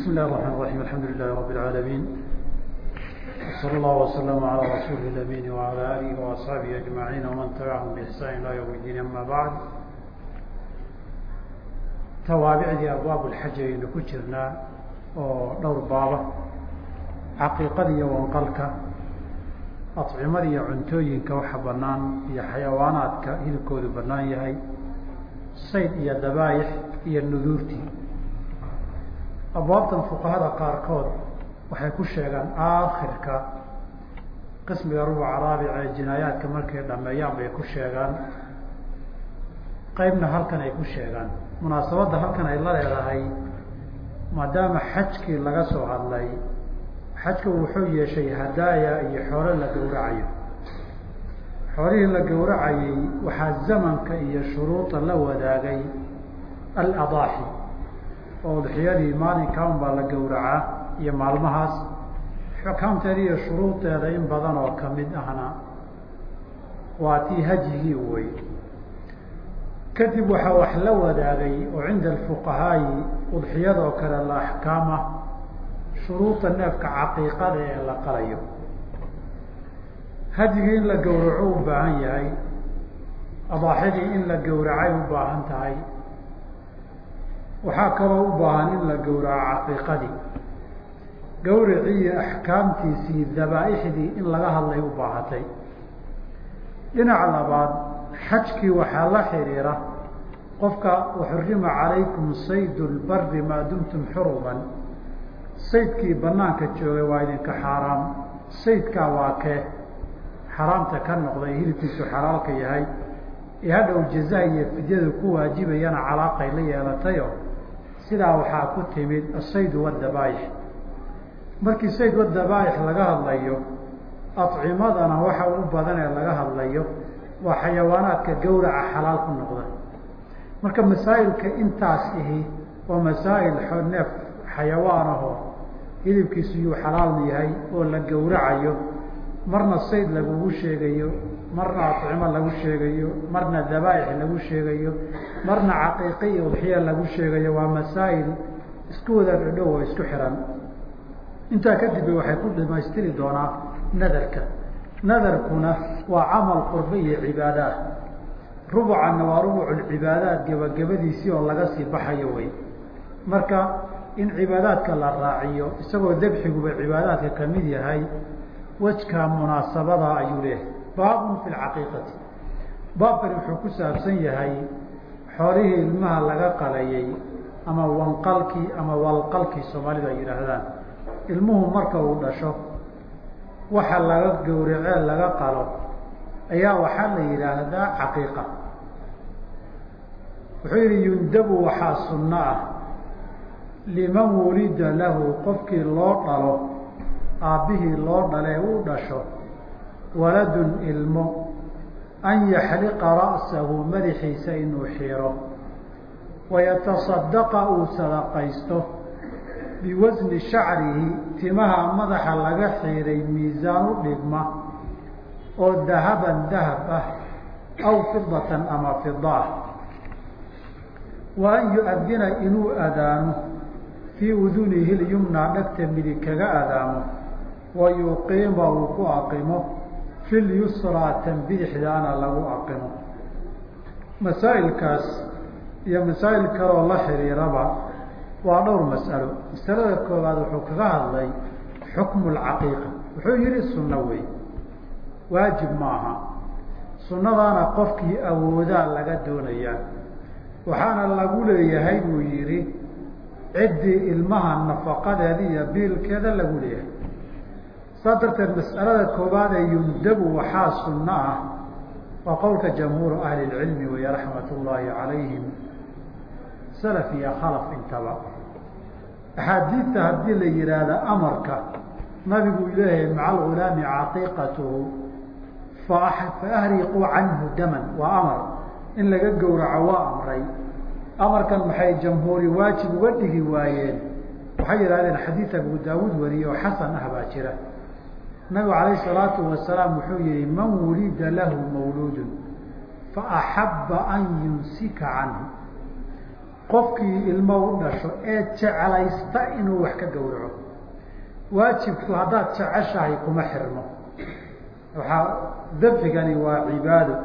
بسم الله الرحمن الرحيم الحمد لله رب العالمين وصلى الله وسلم على رسوله الأمين وعلى آله وأصحابه أجمعين ومن تبعهم بإحسان إلى يوم الدين أما بعد tawaabicdii abwaab ulxaj aynu ku jirnaa oo dhowr baaba caqiiqada iyo wanqalka acimada iyo cuntooyinka waxa bannaan iyo xayawaanaadka hilibkoodu bannaan yahay sayd iyo dabaayix iyo nuduurtii abwaabtan fuqahada qaarkood waxay ku sheegaan aakhirka qismiga rubuca raabic ee jinaayaadka markay dhameeyaan bay ku sheegaan. Qaybna halkan ay ku sheegaan. Munaasabadda halkan ay la leedahay maadaama xajkii laga soo hadlay xajku wuxuu yeeshay hadaaya iyo xoolo la gowracayo. Xoolihii la gowracayey waxaa zamanka iyo shuruuda la wadaagay aladaaxi oo udxiyadii maalinka un baa la gowracaa iyo maalmahaas. Xukaamteeda iyo shuruudeeda in badan oo ka mid ahna waa tii hajigii wey kadib waxaa wax la wadaagay oo cinda alfuqahaa'i udxiyadoo kale la axkaama shuruuda neefka caqiiqada ee la qalayo. Hadigii in la gowraco u baahan yahay adaaxidii in la gowracay u baahan tahay waxaa kaloo u baahan in la gowraco caqiiqadii. Gawracii iyo axkaamtiisii dabaaixdii in laga hadlay u baahatay. Dhinaca labaad xajkii waxaa la xiriira qofka waxurima calaykum sayd lbari maa dumtum xuruman saydkii banaanka joogay waa idinka xaaraam. Saydkaa waa kee? Xaraamta ka noqday hilibkiisu xalaalka yahay. Ee hadhow jazaha iyo fidyadu ku waajibayana calaaqay la yeelatayo sidaa waxaa ku timid asayd wadabaaix markii sayd wadabaaix laga hadlayo acimadana waxa u badan ee laga hadlayo waa xayawaanaadka gawraca xalaal ku noqda. Marka masaa'ilka intaas ihi waa masaa'il neef xayawaanaho hilibkiisu yuu xalaal yahay oo la gowracayo marna sayd lagugu sheegayo marna acimo lagu sheegayo marna dabaaix lagu sheegayo marna caqiiqi iyo udxiya lagu sheegayo waa masaa'il isku wada dhadhow oo isku xihan intaa kadib waxay ku dhamaystiri doonaa nadarka. Nadarkuna waa camal qurbe iyo cibaada ah rubucanna waa rubuculcibaadaat gebagabadiisii oo laga sii baxayo wey marka in cibaadaadka la raaciyo isagoo debxiguba cibaadaadka ka mid yahay wejka munaasabada ayuu leeyahay baabun fi lcaqiiqati baabkani wuxuu ku saabsan yahay xoolihii ilmaha laga qalayay ama wanqalkii ama walqalkii soomaalidu ay yidhaahdaan. Ilmuhu marka uu dhasho waxa laga gowracee laga qalo ayaa waxaa la yidhaahdaa caqiiqa. Wuxuu yihi yundabu waxaa sunno ah. Liman wulida lahu qofkii loo dhalo aabbihii loo dhalee uu dhasho waladun ilmo an yaxliqa ra'sahu madaxiisa inuu xiro. Wayatasadaqa uu sadaqaysto biwasni shacrihi timaha madaxa laga xiiray miisaan u dhigma oo dahaban dahab ah aw fidatan ama fida ah wa an yu-adina inuu adaamo fii udunihi lyumna dhegta midig kaga adaamo wa yuqiima uu ku aqimo fi lyusraa tan bidixdaana lagu aqimo masaa'ilkaas iyo masaa'il kaloo la xiriiraba waa dhowr mas'alo. Masalada koowaad wuxuu kaga hadlay xukmu lcaqiiqa wuxuu yihi sunno wey waajib ma aha. Sunnadaana qofkii awoodaa laga doonayaa. Waxaana lagu leeyahay buu yihi ciddii ilmaha nafaqadeeda iyo biilkeeda lagu leeyahay saas darteed mas'alada koowaad ee yundabu waxaa sunno ah waa qowlka jamhuuru ahli lcilmi wey raxmat ullaahi calayhim salaf iyo khalaf intaba. Axaadiidta haddii la yidhaahda amarka nabigu leeyahay maca algulaami caqiiqatuhu fa ahriquu canhu daman waa amar. In laga gowraco waa amray. Amarkan maxay jamhuuri waajib uga dhigi waayeen? Waxay yidhahdeen xadiid abu daawuud wariye oo xasan ah baa jira nabigu calayh salaatu wasalaam wuxuu yihi man wulida lahu mawluudun fa axabba an yumsika canhu. Qofkii ilmo u dhasho ee jeclaysta inuu wax ka gowraco. Waajibku haddaad jeceshahay kuma xirno. Waxaa dabxigani waa cibaado.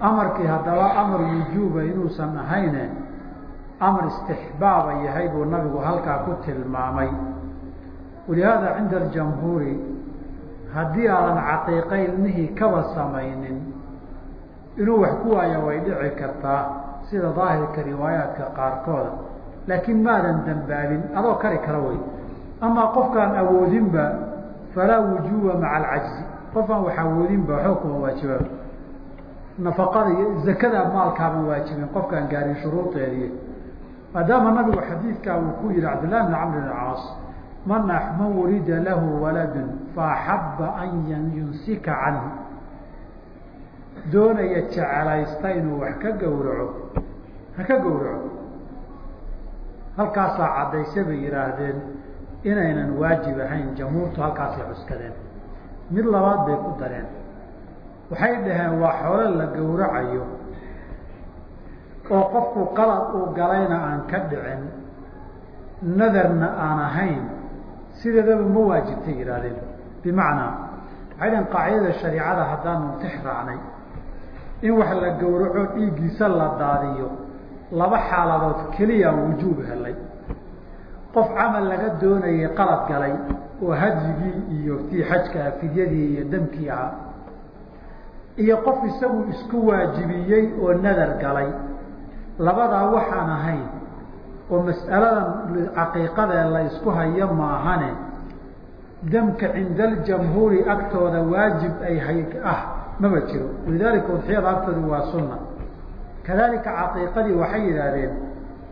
Amarkii haddaba amar wujuuba inuusan ahayne amar istixbaaba yahay buu nabigu halkaa ku tilmaamay. Walihaada cinda aljamhuuri haddii aadan caqiiqa ilmihii kaba samaynin inuu wax ku waayo way dhici kartaa sida daahirka riwaayaadka qaarkooda. Laakiin maadan dambaabin adoo kari kara wey amaa qofkaan awoodinba falaa wujuuba maca alcajzi qofaan wax awoodinba waxba kuma waajibaan. Nafaqada iyo zakada maalkaaban waajibin qofkaan gaarin shuruudeedii. Maadaama nabigu xadiidkaa uu ku yihi cabdillahi bn camr bn caas man man wurida lahu waladun faaxaba an yunsika canhu. Doonaya jecelaysta inuu wax ka gowraco. Ha ka gowraco. Halkaasaa caddayse bay yidhaahdeen inaynan waajib ahayn jamhuurtu halkaasay cuskadeen. Mid labaad bay ku dareen. Waxay dhaheen waa xoolo la gowracayo oo qofku qalad uu galayna aan ka dhicin nadarna aan ahayn sideedaba ma waajibtay yidhahdeen bimacnaa waxay qaacidada shariicada haddaanu tix raacnay. In wax la gowraco dhiiggiisa la daadiyo laba xaaladood keliyaan wujuub helay. Qof camal laga doonayay qalad galay oo hadyigii iyo tii xajkaa fidyadii iyo damkii ahaa. Iyo qof isagu isku waajibiyey oo nadar galay. Labadaa waxaan ahayn oo mas'aladan caqiiqadee la isku hayo maahane damka cinda aljamhuuri agtooda waajib ay ah maba jiro. Walidaalika udxiyada agtooda waa sunna. Kadalika caqiiqadii waxay yidhaahdeen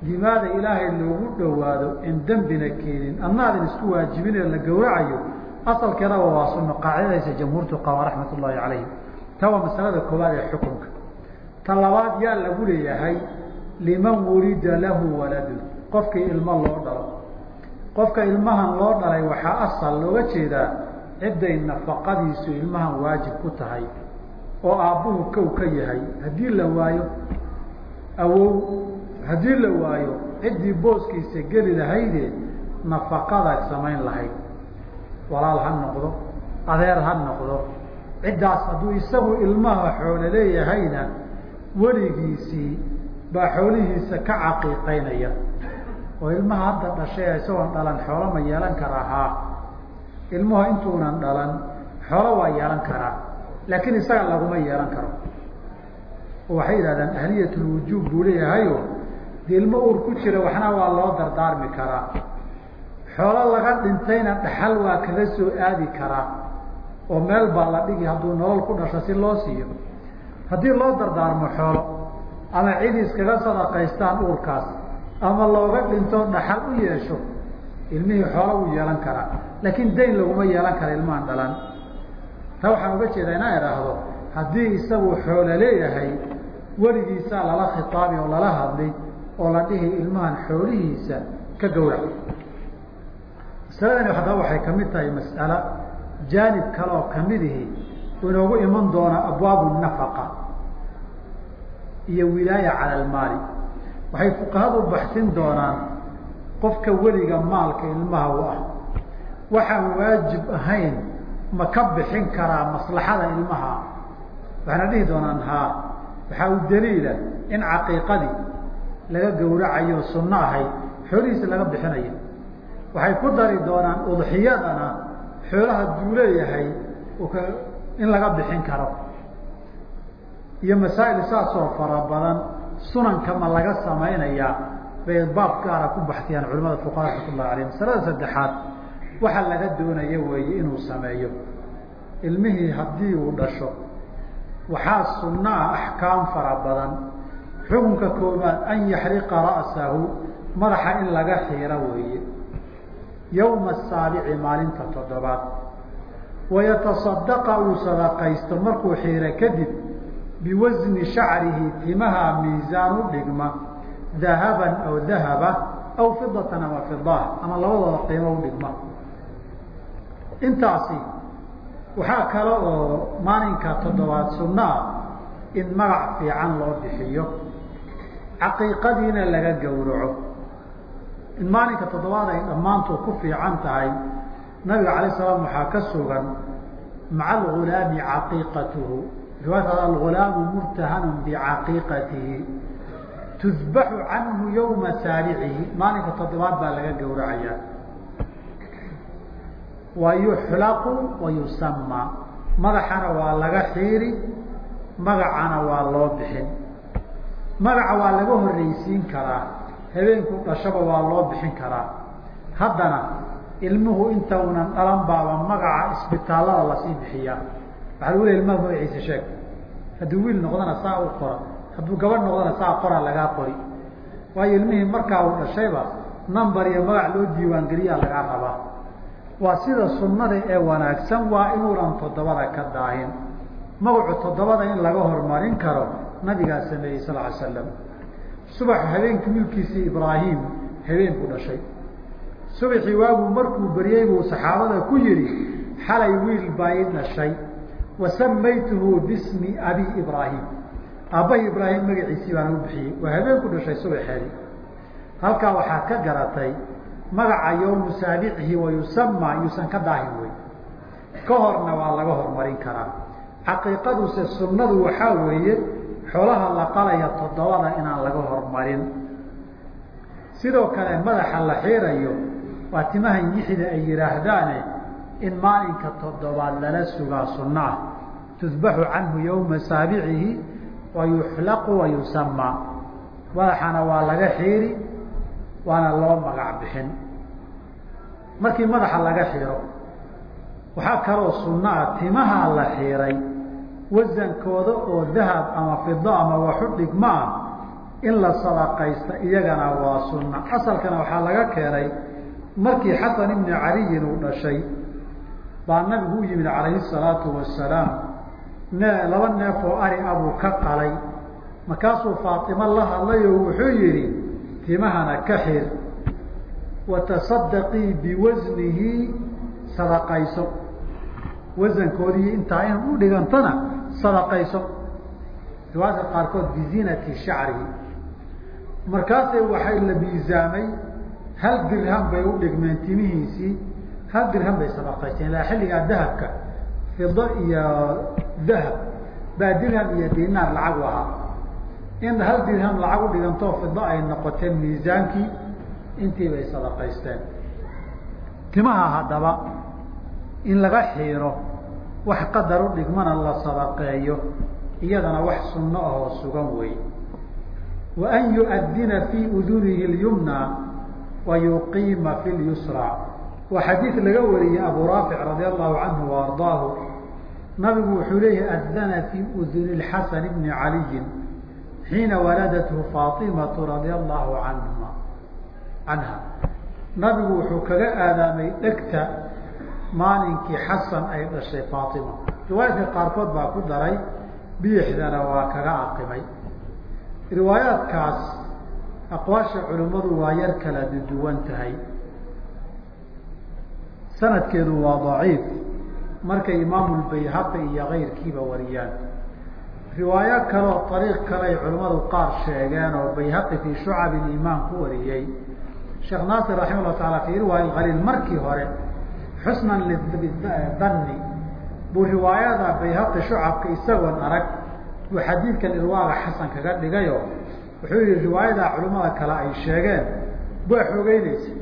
dimaada ilaahay loogu dhowaado in dembina keenin adnaadan isku waajibinee la gowracayo asalkeedaba waa sunno qaacidadaysa jamhuurtu qaba raxmat ullaahi calayhim ta waa masalada koowaad ee xukunka. Ta labaad yaa lagu leeyahay liman wulida lahu waladun qofkii ilmo loo dhalo. Qofka ilmahan loo dhalay waxaa asal looga jeedaa cidday nafaqadiisu ilmahan waajib ku tahay oo aabbuhu kow ka yahay. Haddii la waayo awow haddii la waayo ciddii booskiisa geli lahayde nafaqada samayn lahayd. Walaal ha noqdo adeer ha noqdo. Ciddaas hadduu isagu ilmaha xoolo leeyahayna weligiisii baa xoolihiisa ka caqiiqaynaya. oo ilmaha hadda dhashay isagoon dhalan xoolo ma yeelan karaa haa ilmuhu intuunan dhalan xoolo waa yeelan karaa. Laakiin isaga laguma yeelan karo. Oo waxay yidhahdaan ahliyatulwujuub buu leeyahayo dee ilmo uur ku jira waxna waa loo dardaarmi karaa. Xoolo laga dhintayna dhaxal waa kaga soo aadi karaa. oo meel baa la dhigi hadduu nolol ku dhasho si loo siiyo. Haddii loo dardaarmo xoolo ama cid iskaga sadaqaystaan uurkaas ama looga dhinto dhaxal u yeesho ilmihii xoolo u yeelan karaa. Laakiin dayn laguma yeelan kara ilmahan dhalan taa waxaan uga jeedaa inaan idhaahdo haddii isagu xoolo leeyahay weligiisaa lala khitaabi oo lala hadlay oo la dhihi ilmahan xoolihiisa ka gowrac. Masaladani haddaba waxay ka mid tahay mas'alo jaanib kale oo kamidihi inoogu iman doona abwaabu nafaqa iyo wilaaya cala almaali. Waxay fuqahadu baxsin doonaan qofka weliga maalka ilmaha u ah. Waxaan waajib ahayn ma ka bixin karaa maslaxada ilmaha. Waxaana dhihi doonaan haa waxaa u daliila in caqiiqadii laga gowracayo sunno ahayd xoolihiisa laga bixinayo. Waxay ku dari doonaan udxiyadana xoolaha duu leeyahay in laga bixin karo iyo masaa'il saasoo fara badan sunanka ma laga samaynayaa bay baab gaara ku baxtiyaan culamada fuqaha raxmatullahi alayh masalada saddexaad waxaa laga doonaya weeye inuu sameeyo. Ilmihii haddii uu dhasho waxaa sunno ah axkaam fara badan. Xukunka koobaad an yaxriqa ra'sahu madaxa in laga xiiro weeye. Yowma asaabici maalinta toddobaad. Wayatasadaqa uu sadaqaysto. Markuu xiiro kadib biwasni shacrihi timaha miisaan u dhigma dahaban aw dahaba aw fidatan ama fidaha ama labadooda qiimo u dhigma intaasi waxaa kale oo maalinka toddobaad sunno ah in magac fiican loo bixiyo caqiiqadiina laga gowraco in maalinka toddobaad ay dhammaantood ku fiican tahay nabiga alay salaam waxaa ka sugan maca algulaami caqiiqatuhu riwaayat algulaamu murtahanun bicaqiiqatihi tudbaxu canhu yowma saaricihi maalinka toddobaad baa laga gowracayaa. Wa yuxlaqu wa yusamaa madaxana waa laga xiiri magacana waa loo bixin. Magaca waa laga horreysiin karaa. Habeenku dhashaba waa loo bixin karaa. Haddana ilmuhu inta unan dhalan baaba magaca isbitaallada la sii bixiyaa waxaa lagu leey ilmaha magaciisa sheeg. Hadduu wiil noqdana saa u qora hadduu gabadh noqdana saa qora lagaa qori. Waayo ilmihii markaa uu dhashayba number iyo magac loo diiwaangeliyaa lagaa rabaa. Waa sida sunnada ee wanaagsan waa inuunan toddobada ka daahin. Magacu toddobada in laga hormarin karo nabigaa sameeyey sal ly slam subax habeenkii wiilkiisii ibraahim habeenku dhashay. Subaxii waagu markuu beryey buu saxaabada ku yidhi xalay wiil baa ii dhashay wasamaytuhu bismi abi ibraahim. Aabbahi ibraahim magaciisii baana u bixiyey. Waa habeenku dhashay subaxeedi halkaa waxaa ka garatay magaca yowmu saabicihi wayusamaa yuusan ka daahin wey ka horna waa laga hormarin karaa. Caqiiqaduse sunnadu waxaa weeye xoolaha la qalaya toddobada inaan laga hormarin sidoo kale madaxa la xiirayo waa timahan yixda ay yidhaahdaane in maalinka toddobaad lala sugaa sunno ah tudbaxu canhu yowma saabicihi wa yuxlaqu wa yusamaa madaxana waa laga xiiri waana loo magac bixin. Markii madaxa laga xiro waxaa kaloo sunno ah timaha la xiiray. Wasankooda oo dahab ama fido ama waxu dhigma ah in la sadaqaysta iyagana waa sunna. Asalkana waxaa laga keenay markii xasan ibni caliyin uu dhashay baa nabigu u yimid calayhi salaatu wasalaam laba neef oo ari abuu ka qalay. Markaasuu faatimo la hadlay oo wuxuu yidhi timahana ka xir. Watasadaqii biwasnihi sadaqayso. Wasankoodii intaa in u dhigantana sadaqayso. Riwaayadka qaarkood bizinati shacrihi. Markaasay waxay la miisaamay hal dirham bay u dhigmeen timihiisii. Hal dirham bay sadaqaysteen ilaa xilligaa dahabka fido iyo dahab baa dirham iyo dinaar lacag ahaa. In hal dirham lacag u dhigantoo fido ay noqoteen miisaankii intii bay sadaqaysteen. Timaha haddaba in laga xiiro wax qadar u dhigmana la sadaqeeyo iyadana wax sunno ahoo sugan wey wa an yu'adina fii udunihi اlyumna wa yuqiima fi lyusra waa xadiid laga wariyey abu raafic radi allahu canhu wa nabigu wuxuu leeyahay adana fii uduni اxasan bni caliyin xiina waladathu faatimatu radia allahu anhuma canha nabigu wuxuu kaga aadaamay dhegta maalinkii xasan ay dhashay faatima riwaayadka qaarkood baa ku daray bidixdana waa kaga aqimay riwaayaadkaas aqwaasha culimmadu waa yar kala duwan tahay. Sanadkeedu waa daciif markay imaamu lbayhaqi iyo kayrkiiba wariyaan. Riwaayo kaleo ariiq kale ay culimmadu qaar sheegeen oo bayhaqi fii shucab iimaan ku wariyey sheekh naasir raximah llah fii riwaaya khaliil markii hore xusnan lidani buu riwaayada bayhaqi shucabka isagoon arag. Buu xadiidkan irwaaga xasan kaga dhigayo wuxuu yihi riwaayadaa culimmada kale ay sheegeen waa xoogeyneysa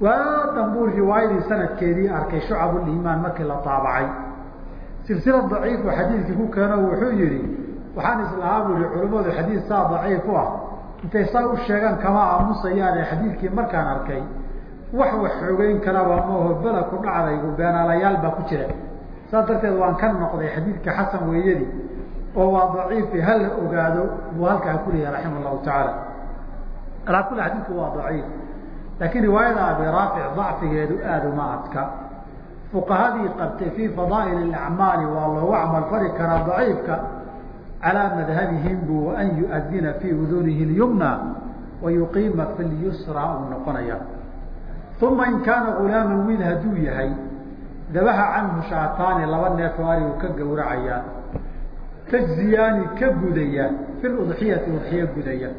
waadan buu riwaayadii sanadkeedii arkay shucabuliimaan markii la taabacay silsila daciifu xadiidkii ku keeno wuxuu yihi waxaan islahaa bu yihi culimmadu xadiid saa daciif u ah. Intay saa u sheegaan kama aamusayaane xadiidkii markaan arkay. Wax wax xoogeyn karaba maho bela ku dhacdaygu beenaalayaal baa ku jira. Saas darteed waan ka noqday xadiidka xasan weeyadii oo waa daciifi hala ogaado buu halkaa ku leeyahay raximah llahu tacaala. Alaa kuli xadiidku waa daciif laakiin riwaayada abi raafic dacfigeedu aada uma adka. Fuqahadii qabtay fii fadaa'il acmaali waa loogu camal fali karaa daciifka calaa madhabihim buu an yu'adina fii udunihi lyumna wa yuqiima fi lyusra uu noqonaya uma in kaana gulaaman wiil hadduu yahay dabaha canhu shaataani laba neef oo ari uu ka gowracayaa tajziyaani ka gudaya fi ludxiyati udxiyo gudaya.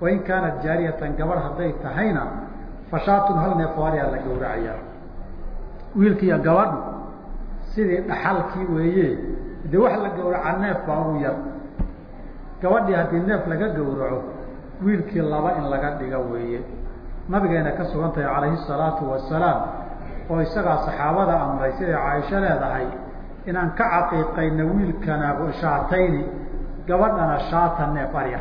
Wain kaanat jaariyatan gabadh hadday tahayna fashaatun hal neef waariyaa la gowracayaa wiilkiiyo gabadhu sidii dhaxalkii weeye dee wax la gowraca neef baa ugu yar. Gabadhii haddii neef laga gowraco wiilkii laba in laga dhigo weeye. Nabigeena ka sugan tahay calayhi salaatu wasalaam oo isagaa saxaabada amray siday caaisho leedahay inaan ka caqiiqayno wiilkana shaatayni gabadhana shaata neef arya.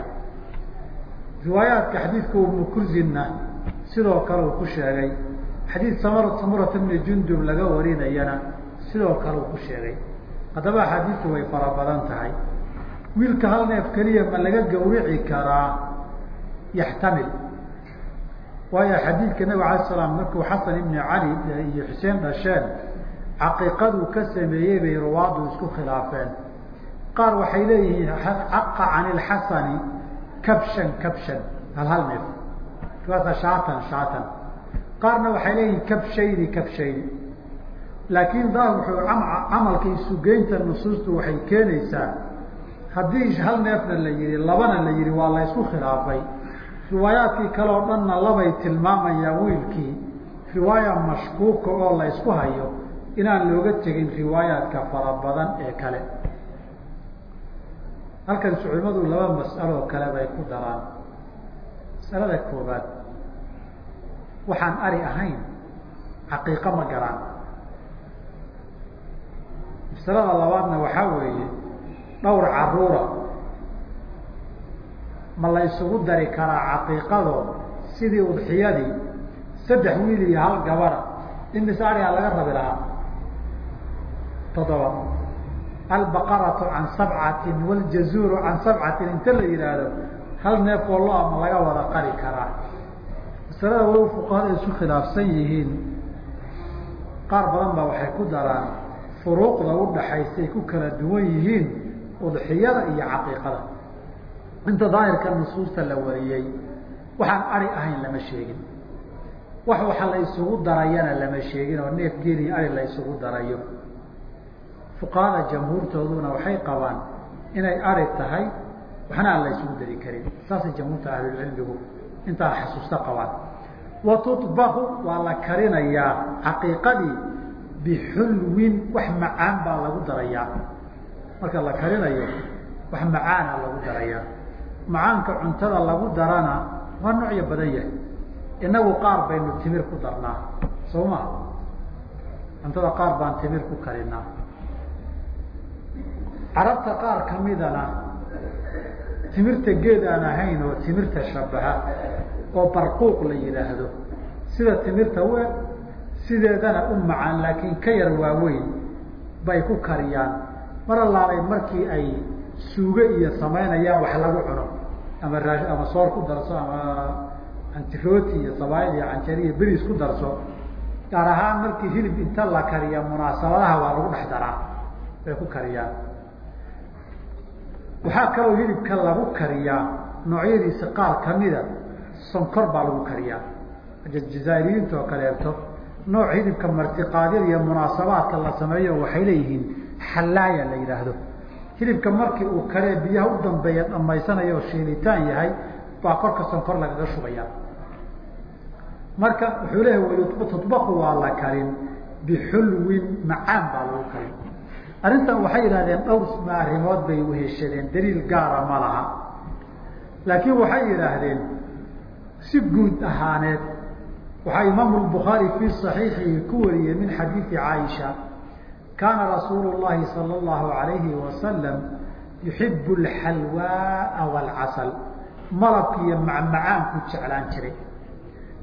Riwaayaadka xadiidka ibnu kurzinna sidoo kale uu ku sheegay xadiid samar samurata bni jundub laga warinayana sidoo kale uu ku sheegay. Haddaba axaadiistu way fara badan tahay. Wiilka hal neef keliya ma laga gawrici karaa yaxtamil. Waayo xadiidka nabig alay slam markuu xasan ibni cali iyo xuseen dhasheen caqiiqaduu ka sameeyey bay ruwaadu isku khilaafeen. Qaar waxay leeyihiin caqa can ilxasani kabshan kabshan hal hal neef kaasa shaatan shaatan. Qaarna waxay leeyihiin kabshayni kabshayni laakiin daa wuxuu camalka isugeynta nusuustu waxay keenaysaa. Haddii hal neefna la yihi labana la yihi waa la ysku khilaafay. Riwaayaadkii kale oo dhanna labay tilmaamayaan wiilkii. Riwaaya mashkuuka oo la ysku hayo inaan looga tegin riwaayaadka fara badan ee kale. Halkan culimadu laba mas'aloo kale bay ku daraan. Masalada koobaad waxaan ari ahayn caqiiqo ma galaan masalada labaadna waxaa weeye dhowr caruura ma la isugu dari karaa caqiiqado sidii udxiyadii saddex wiil iyo hal gabara imise arigaa laga rabi lahaa toddoba. Albaqaratu can sabcatin wاljazuuru can sabcatin inta la yihaahdo hal neef oo lo'a ma laga wada qari karaa masalada walow fuqahada isu khilaafsan yihiin. Qaar badan baa waxay ku daraan furuuqda udhaxaysay ku kala duwan yihiin udxiyada iyo caqiiqada. Inta daahirka nusuusta la wariyey waxaan ari ahayn lama sheegin. Wax waxa la darayana lama sheegin oo neef geeli ari la darayo. Fuqahada jamhuurtooduna waxay qabaan inay ari tahay waxna aan dari karin. Saasay jamhuurta ahlulcilmigu intaa xasuusta qabaan wa tuطbaku waa la karinayaa caqiiqadii bixulwin wax macaan baa lagu darayaa. Marka la karinayo wax macaana lagu darayaa. Macaanka cuntada lagu darana waa noocyo badan yahay. Inagu qaar baynu timir ku darnaa soo ma cuntada qaar baan timir ku karinaa. Carabta qaar kamidana timirta geed aan ahayn oo timirta shabaha oo barquuq la yidhaahdo sida timirta we sideedana u macaan laakiin ka yar waaweyn bay ku kariyaan. Mar allaalay markii ay suuge iyo samaynayaan wax lagu cuno ama raa ama soor ku darso ama antirooti iyo sabaayad iyo canjari iyo beriis ku darso gaar ahaan markii hilib inta la kariya munaasabadaha waa lagu dhex daraa bay ku kariyaan. Waxaa kaloo hilibka lagu kariyaa noocyadiisa qaar kamida sonkor baa lagu kariyaa. Jazaairiyiinta kaleeto. Nooc hilibka martiqaadyada iyo munaasabaadka la sameeyo waxay leeyihiin xallaaya la yidhaahdo hilibka markii uu karee biyaha u dambeeya dhamaysanayo oo shiilitaan yahay baa korka sonkor lagaga shubaya marka wuxuu leeyahay tutbaqu waa la karin. Bixulwin macaan baa lagu karin. Arrintan waxay yidhahdeen dhowr arrimood bay weheshadeen daliil gaara ma laha. Laakiin waxay yidhaahdeen si guud ahaaneed waxaa imaamu lbukhaari fii صaxiixihi ku wariyey min xadiidi caaisha kaana rasuulu llahi salى اllahu alayhi wasalam yuxibu اlxalwaaa wاlcasal malabka iyo macmacaanku jeclaan jiray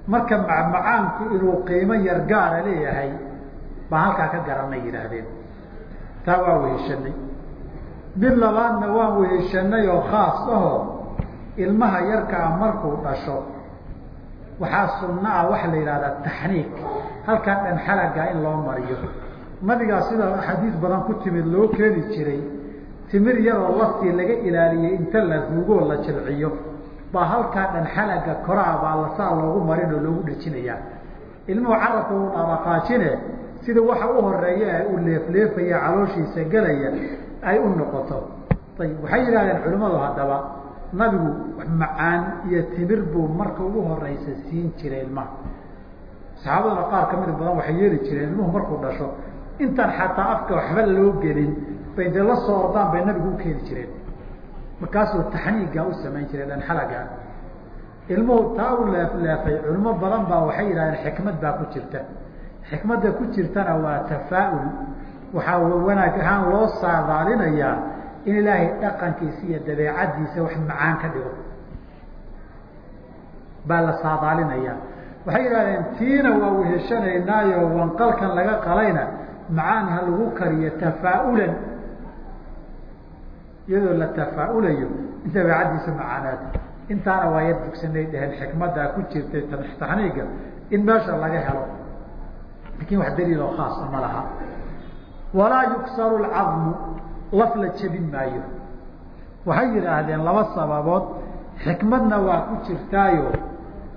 marka macmacaanku inuu qiimo yar gaara leeyahay baa halkaa ka garanay yidhaahdeen taa waa weheshanay mid labaadna waan weheshanay oo khaas ahoo ilmaha yarkaa markuu dhasho waxaa sunna ah waxa la yidhahdaa taxniik. Halkaa dhan xalaga in loo mariyo. Nabigaa sida axaadiis badan ku timid loo keeni jiray. Timir yaroo laftii laga ilaaliyey inta la ruugoo la jilciyo. Baa halkaa dhan xalaga koraa baa lasaa loogu marin oo loogu dhejinayaa ilmuhu carabka uu dhabaqaajine sida waxa u horreeya ee u leefleefaya calooshiisa gelaya ay u noqoto. Ayib waxay yidhahdeen culimmadu haddaba nabigu macaan iyo timir buu marka ugu horeysa siin jiray ilmaha saxaabaduna qaar ka mid badan waxay yeeli jireen ilmuhu markuu dhasho intaan xataa afka waxba loo gelin bay dee la soo ordaan bay nabigu u keeni jireen. Markaasuu taxniigaa u samayn jiray dhanxalagaa ilmuhu taa u leefleefay culimo badan baa waxay yidhahdeen xikmad baa ku jirta. Xikmadda ku jirtana waa tafaa-ul. Waxaa wanaag ahaan loo saadaalinayaa in ilaahay dhaqankiisa iyo dabeecaddiisa wax macaan ka dhigo. Baa la saadaalinayaa waxay yidhahdeen tiina waa weheshanaynaayo wanqalkan laga qalayna macaan ha lagu kariyo tafaa-ulan iyadoo la tafaa-ulayo in dabeecaddiisa macaanaad. Intaana waa yar dugsanay dheheen xikmaddaa ku jirtay taxniiga in meesha laga helo. Lakin wax daliil oo khaasa ma laha. Walaa yuksaru lcadmu laf la jebin maayo. Waxay yidhaahdeen laba sababood. Xikmadna waa ku jirtaayo.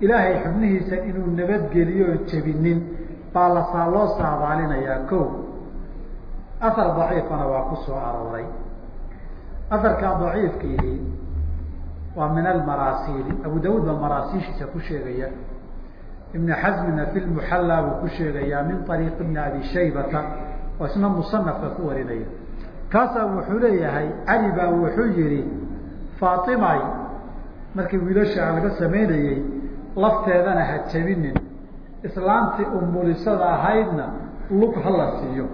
Ilaahay xubnihiisa inuu nabadgeliyo oo jebinin. Baa lasaa loo saadaalinayaa ko ahar daciifana waa ku soo arooray. Aharkaa daciifkiihi waa min almaraasiili. Abu dawuud baa maraasiishiisa ku sheegaya. Ibn xasmina fi lmuxallaa buu ku sheegayaa min ariiq ibni abi shaybata. Oo isna musanafka ku warinaya kaasaa wuxuu leeyahay cali baa wuxuu yihi faatimay markii wiilasha laga samaynayey lafteedana ha jebinin. Islaantii umulisada ahaydna lug hala siiyo.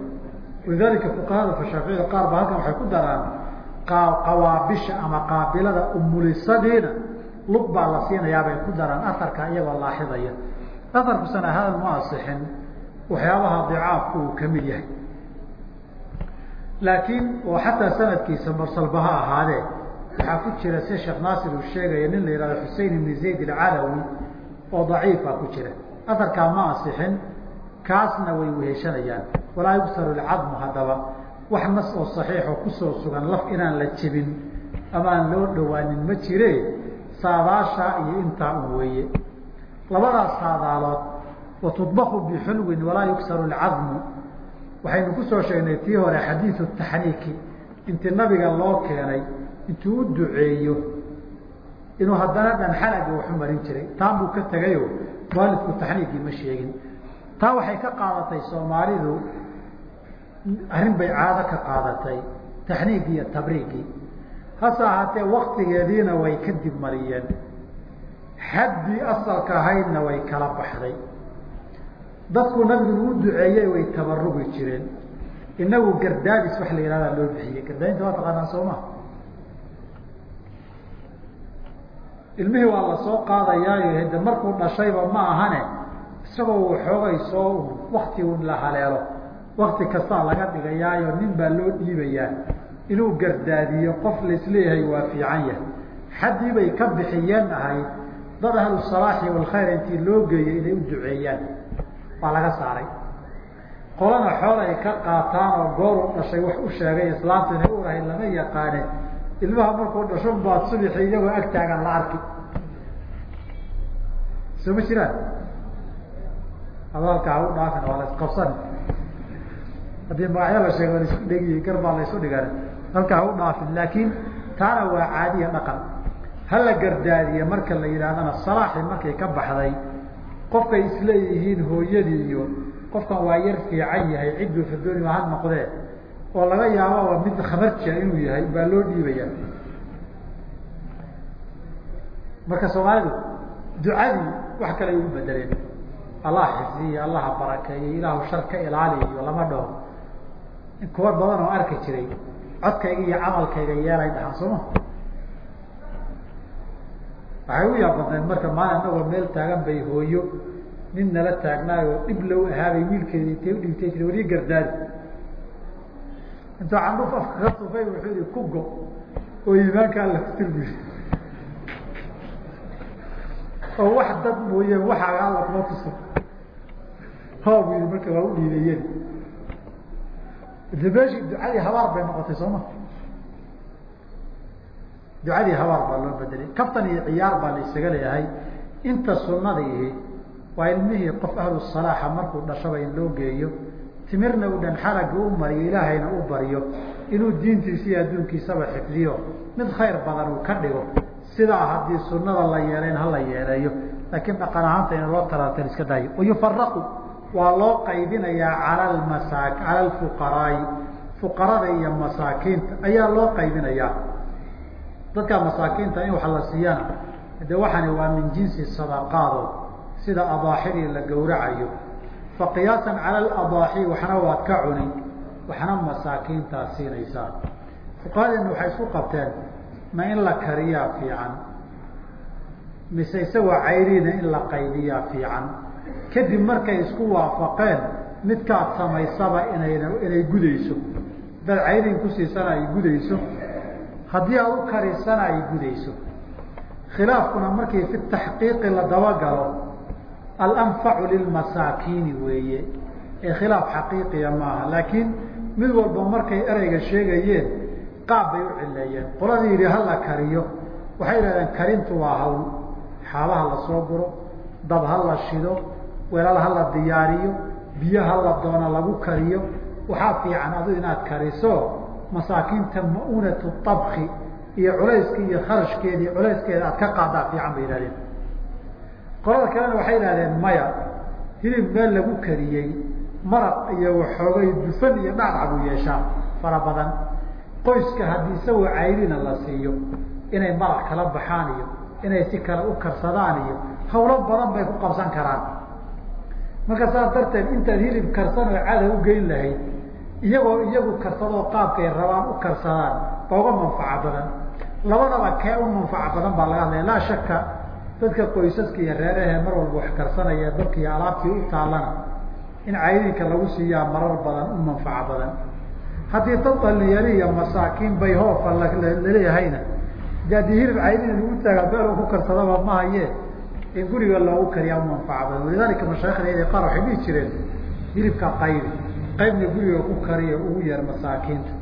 Walidaalika fuqahada shaaficiyada qaar baa halkan waxay ku daraan qawaabisha ama qaabilada umulisadiina lug baa la siinayaabay ku daraan aharka iyagoo laaxidaya. Aharkusana hadal ma waxyaabaha dicaafku uu ka mid yahay laakiin oo xataa sanadkiisa mursalba ha ahaadee waxaa ku jira si sheekh naasir uu sheegaya nin la yihahdo xusein ibni zayd alcalawi oo daciifa ku jira. Aharkaa ma asixin kaasna way weheshanayaan. Walaa yugsaru lcadmu haddaba. Wax nas oo saxiixoo ku soo sugan laf inaan la jebin ama loo dhawaanin ma jire. Saadaashaa iyo intaa un weeye. Labadaas saadaalood wa tudbaku bixulwin walaa yugsaru lcadmu waxaynu ku soo sheegnay tii hore xadiidu taxniiki intii nabiga loo keenay intuu u duceeyo inuu haddana dhanxalaga waxu marin jiray. Taan buu ka tegayo mualifku taxniigii ma sheegin. Taa waxay ka qaadatay soomaalidu arrin bay caado ka qaadatay taxniigii iyo tabriigii hase ahaatee waktigeediina way ka dib mariyeen. Xaddii asalka ahaydna way kala baxday dadku nabigu uu duceeyey way tabarugi jireen. Inagu gardaadis wax la yihahdaa loo bixiyey. Gardaadinta waa taqaanaa soo ma. Ilmihii waa la soo qaadayaayo hade markuu dhashayba ma ahane isagoo waxoogay soo wakti un la haleelo. Wakti kastaa laga dhigayaayo nin baa loo dhiibayaa. Inuu gardaadiyo qof laisleeyahay waa fiican yahay. Xaddii bay ka bixiyeen ahayd dad ahlu salaaxi walkhayr intii loo geeyey inay u duceeyaan waa laga saaray. Qolana xool ay ka qaataan oo gooru dhashay wax u sheegay islaamta inay u lahayd lama yaqaane. Ilmaha markuu dhashon baad subixi iyagoo ag taagan la arki. Soo ma jiraan? Hadalka ha u dhaafin waa la isqabsan haddii magacyo la sheego la isku dhegiy gar baa la dhigan halka ha u dhaafin laakiin taana waa caadiya dhaqan. Hala gardaadiye marka la yidhahdana salaaxi markay ka baxday qofkay isleeyihiin hooyadii iyo qofkan waa yar fiican yahay cidduu fardooni ha noqdee? Oo laga yaabo mid khabarja inuu yahay baa loo dhiibaya. Marka soomaalidu ducadii wax kale ay ugu bedeleen allah xifdiye allaha barakeeye ilaahu shar ka ilaaliyo lama dhaho. Kuwa badan oo arki jiray codkayga iyo camalkayga yeelay dhahaan sooma waxay u yaabadnayd marka maalin anagoo meel taagan bay hooyo nin nala taagnaayoo dhib low ahaabay wiilkeeda intay udhigtay tiri waryo gardaadi intuu candhuf afka ka tufay wuxuu yihi ku go oo iimaanka alla ku tirbi oo wax dad mooye waxaaga alla kuma tuso. Ho bu yihi marka waa u dhiibayeen de meshi ducadii habaar bay noqotay sooma ducadii habaar baa loo bedelay. Kaftan iyo ciyaar baa la isaga leeyahay. Inta sunadiihi waa ilmihii qof ahlu salaaxa markuu dhashaba in loo geeyo timirna uu dhan xalaga u mariyo ilaahayna u baryo inuu diintiisa iyo adduunkiisaba xifdiyo mid khayr badan uu ka dhigo. Sidaa haddii sunada la yeelayn hala yeeleeyo laakiin dhaqan ahaanta in loo talaatan iska daayo. Wayufaraqu waa loo qaybinayaa cala masaa cala alfuqaraai fuqarada iyo masaakiinta ayaa loo qaybinayaa dadka masaakiinta in wax la siiyana de waxani waa min jinsi sadaqaado sida adaaxidii la gowracayo. Fa qiyaasan cala aladaaxi waxna waad ka cuni waxna masaakiintaa siinaysaa. Fuqahadeena waxay isku qabteen ma in la kariyaa fiican mise isagoo cayriina in la qaybiyaa fiican. Kadib markay isku waafaqeen midkaad samaysaba inayna inay gudayso. Hadaad cayriin kusiisana ay gudayso haddii aad u karisana ay gudayso. Khilaafkuna markii fi taxqiiqi la dabagalo alanfacu lilmasaakiini weeye. Ee khilaaf xaqiiqiya maaha. Laakiin mid walba markay ereyga sheegayeen qaab bay u cileeyeen qoladii yidhi hala kariyo. Waxay yidhahdeen karintu waa hawl. Xaabaha la soo guro. Dab ha la shido. Weelal ha la diyaariyo. Biyo ha la doona lagu kariyo. Waxaa fiican adu inaad kariso masaakiinta ma'unatu abki iyo culayska iyo kharashkeedi culayskeeda aad ka qaadaa fiican bay yihahdeen qolada kalena waxay yihahdeen maya hilib meel lagu kariyey maraq iyo waxoogay dufan iyo dhacdhac buu yeeshaa fara badan. Qoyska haddii isagoo cayrina la siiyo inay maraq kala baxaan iyo inay si kale u karsadaan iyo hawlo badan bay ku qabsan karaan. Marka saas darteed intaad hilib karsan oo cada u geyn lahayd iyagoo iyagu karsadoo qaabkay rabaan u karsadaan ba uga manfaco badan. Labadaba kee u manfaco badan baa laga hadlaya. Laa shaka dadka qoysaska iyo reerahe mar walba wax karsanaya dadka iyo alaabtii u taalana in cayrinka lagu siiyaa marar badan u manfaco badan. Haddii dad dhalinyari iyo masaakiin bay hoofa laleeyahayna de haddii hilib cayrin lagu taaga meel ku karsadaba ma haye. In guriga loogu kariyaa u manfaco badan. Walidalika mashaaikhda qaar waxay dhihi jireen hilibka qaybi qaybna guriga ku kariyo ugu yeer masaakiinta.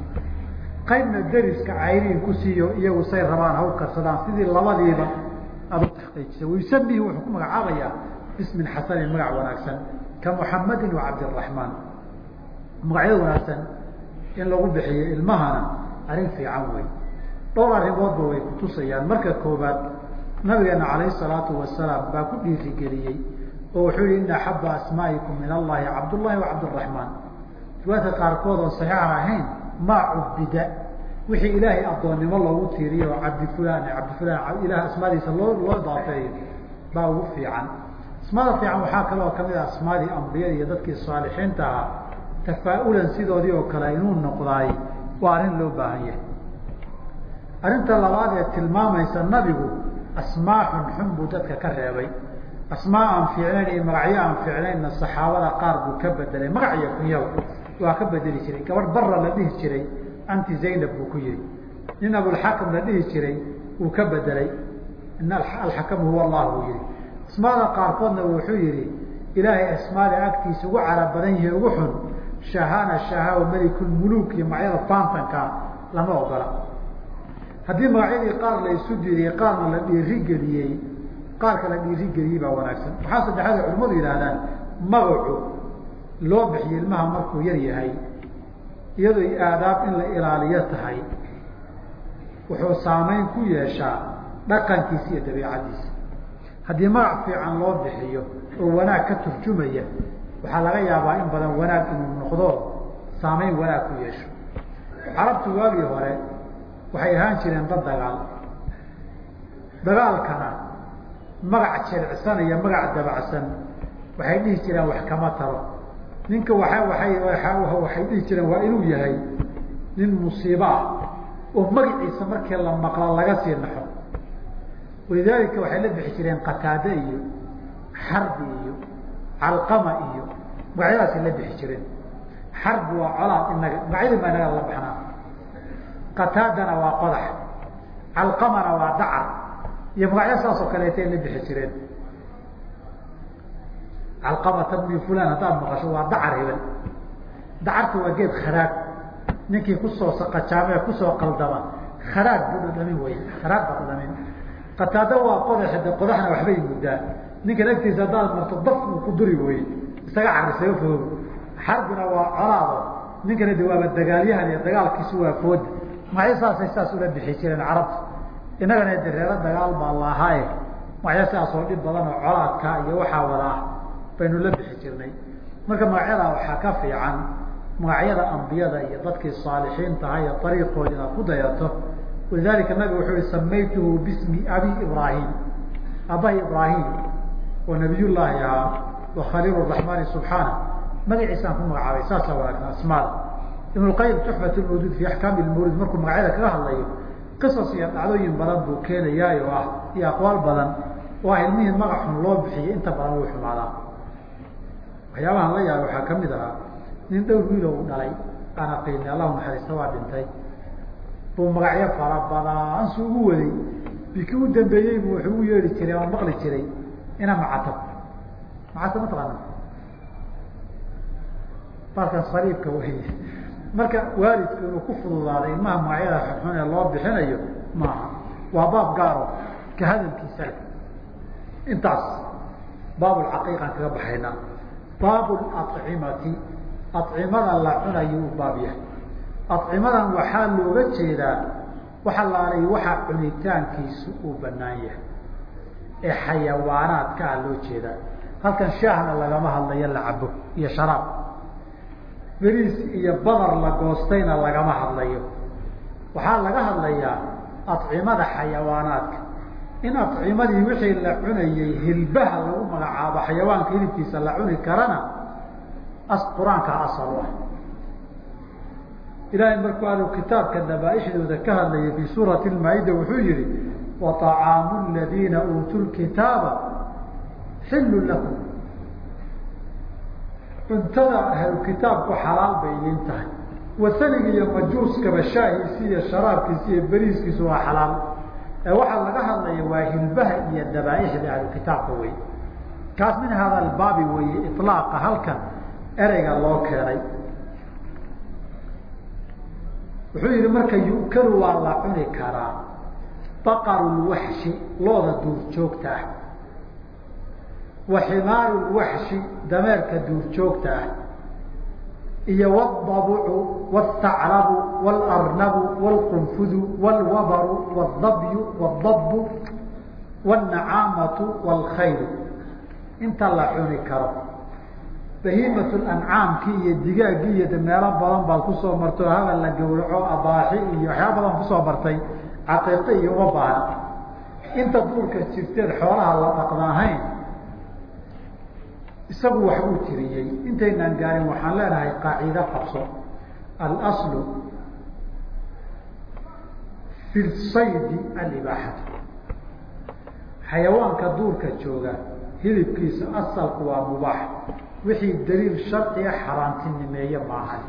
Qaybna deriska cayriin ku siiyo iyagu say rabaan ha u karsadaan. Sidii labadiiba aad u taqiijisa waysamihi wuxuu ku magacaabayaa bismin xasanin magac wanaagsan ka muxamadin wa cabdiraxmaan magacyada wanaagsan in lagu bixiyo ilmahana arrin fiican wey dhowr arrimoodba way kutusayaan marka koobaad nabigeena calayhi salaatu wasalaam baa ku dhiirigeliyey oo wuxuu yihi ina axaba asmaa'ikum min allahi cabdullahi wa cabdiraxmaan riwaayadka qaarkood oon saxiixan ahayn maa cubida wixii ilaahay addoonnimo loogu tiiriyo oo cabdi fulan cabdi fulan ilaah asmaadiisa loo loo idaafeeyo baa ugu fiican. Asmaada fiican waxaa kaloo ka mid a asmaadii ambiyada iyo dadkii saalixiinta ahaa. Tafaa-ulan sidoodii oo kale inuu noqdaay waa arrin loo baahan yahay. Arrinta labaad ee tilmaamaysa nabigu asmaa xunxun buu dadka ka reebay. Asmaa aan fiicnayn iyo magacyo aan fiicnaynna saxaabada qaar buu ka bedelay magac iyo kunyaba waa ka bedeli jiray. Gabadh bara la dhihi jiray anti zaynab buu ku yihi nin abulxakam la dhihi jiray wuu ka bedelay. In alxakamu huwa allah buu yihi asmaada qaarkoodna wuxuu yihi ilaahay asmaada agtiisa ugu cara badan yahay ugu xun. Shahana shahaw melikulmuluuk iyo magacyada fantanka lama ogola. Haddii magacyadii qaar la isu diiriyey qaarna la dhiirigeliyey qaarka la dhiirigeliyey baa wanaagsan. Waxaa saddexaad culimadu yidhaahdaan magacu loo bixiyo ilmaha markuu yar yahay iyadoo aadaab in la ilaaliyo tahay wuxuu saameyn ku yeeshaa dhaqankiisa iyo dabiicadiisa haddii magac fiican loo bixiyo oo wanaag ka turjumaya waxaa laga yaabaa in badan wanaag inuu noqdo saameyn wanaag ku yeesho. Carabtu waagii hore waxay ahaan jireen dad dagaal. Dagaalkana magac jilicsan iyo magac dabacsan waxay dhihi jireen wax kama taro ninka waa waay waxay dhihi jireen waa inuu yahay nin musiibo ah oo magaciisa markii la maqla laga sii naxo. Walidaalika waxay la bixi jireen qataade iyo xarbi iyo calqama iyo magacyadaasay la bixi jireen. Xarbi waa colaad inaga magacyadii baa inaga la baxnaa. Qataadana waa qodax calqamana waa dacar iyo magacyo saas oo kaleetay la bixi jireen calqamatan min fulan haddaad maqasho waa dacar hebel dacarta waa geed kharaag ninkii ku soo saqajaame ku soo qaldama kharaag buu dhadhamin wey kharaag baa dhadhamin. Qataada waa qodax de qodaxna waxbay muddaa ninkan agtiisa haddaad marto daf uu ku duri wey isaga car isaga xarbina waa colaado. Ninkana de waaba dagaalyahan iyo dagaalkiisu waa fooda magacyo saasay saas ula bixi jireen carabta innagana de reero dagaal baa lahaaye magacyo sidaasoo dhib badan oo colaadka iyo waxaa wada baynu la bixi jirnay. Marka magacyadaa waxaa ka fiican magacyada ambiyada iyo dadkii saalixiintaha iyo ariiqoodi inaad ku dayato. Walidalika nabigu wuxuu yihi samaytuhu bismi abi ibraahim. Abahi ibraahim oo nabiyullaahi ahaa wa khaliil raxmaani subxaana. Magaciisaan ku magacaabay saasaa wanaagsan asmaada ibn qayim tuxfat lmawduud fi axkaami lmawlid markuu magacyada kaga hadlayo qisas iyo dhacdooyin badan buu keenayaa oo ah iyo aqwaal badan. Oo ah ilmihii magac xun loo bixiyey inta badan wuu xumaadaa waxyaabahan la yaabay waxaa ka mid ahaa nin dhowr wiilo u dhalay aan allahu naxariista waa dhintay buu magacyo fara badaan su ugu waday. Biki u dambeeyey buu wuxuu u yeedhi jiray ama maqli jiray ina macatab. Macatab mataqaana baalkan sariibka wey marka waalidku inuu ku fududaaday ilmaha magacyada xunxun ee loo bixinayo maaha. Waa baab gaaro ka hadalkiisa. Intaas baabulcaqiiqaan kaga baxaynaa baabu acimati acimada la cunayo u baab yahay. Acimadan waxaa looga jeedaa waxa laalay waxa cunitaankiisu uu banaan yahay. Ee xayawaanaadka ah loo jeedaa. Halkan shaahna lagama hadlayo la cabo iyo sharaab. Beriis iyo badar la goostayna lagama hadlayo. Waxaa laga hadlayaa acimada xayawaanaadka. In acimadii wixii la cunayey hilbaha lagu magacaabo xayawaanka hilibkiisa la cuni karana qur'aanka asal u ah ilaahay markuu adu kitaabka dabaaixdooda ka hadlayay fii suurati lmaa-ida wuxuu yihi waطacaamu ladiina uutuu lkitaaba xillu lakum. Cuntada ahlu kitaabku xalaal bay idin tahay. Wasaniga iyo majuuskaba shaahiisi iyo sharaabkiisi iyo beriiskiisu waa xalaal. Ee waxaa laga hadlaya waa hilbaha iyo dabaaixda ahlu kitaabka wey kaas min hada albaabi weeye ilaaqa halkan ereyga loo keenay wuxuu yihi marka yu'kalu waa la cuni karaa baqaru lwaxshi looda duurjoogta ah wa ximaaru lwaxshi dameerka duurjoogta ah iyo wadabucu wاstacrabu wاlarnabu wاlqunfudu wاlwabaru wاdabyu wاdabu wاnacaamatu wاlkhayl inta la cuni karo. Bahiimat ancaamkii iyo digaaggii iyo meelo badan baad ku soo martay oo habal la gawraco abaaxi iyo waxyaaba badan ku soo martay caqiiqo iyo uma baahna. Inta duurka jirteed xoolaha la dhaqda ahayn isagu wax uu tiriyey. Intaynaan gaarin waxaan leenahay qaacido qabso. Alaslu fi saydi alibaaxatu. Xayawaanka duurka jooga hilibkiisa asalku waa mubaax. Wixii daliil sharciga xaaraantinimeeye maahan.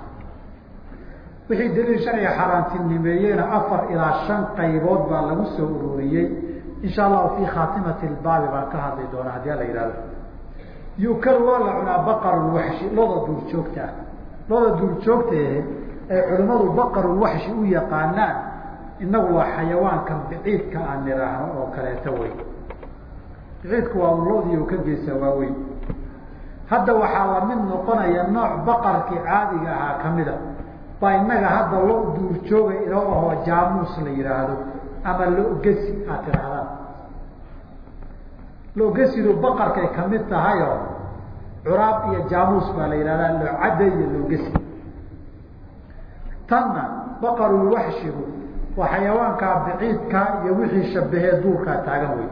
Wixii daliil sharciga xaaraantinimeeyena afar ilaa shan qaybood baa lagu soo ururiyey. Insha allahu fi khaatimati lbaabi baan ka hadli doonaa haddii ala yihahdo yukal waa la cunaa baqarulwaxshi looda duurjoogta. Ah looda duurjoogtae ay culimmadu baqarulwaxshi u yaqaanaan inagu waa xayawaankan biciidka aan nidhaahno oo kaleeto wey biciidku waa loodiiu ka geysa waaweyn. Hadda waxaa la mid noqonaya nooc baqarkii caadiga ahaa kamida baa inaga hadda lo duurjooga ilo ahoo jaamuus la yihaahdo ama logesi aad tidhaahdaan logesidu baqarkay ka mid tahayoo curaab iyo jaamuus baa la yihahdaa locadda iyo logesi tanna baqarulwaxshigu waa xayawaankaa biciidka iyo wixii shabahee duurkaa taagan wey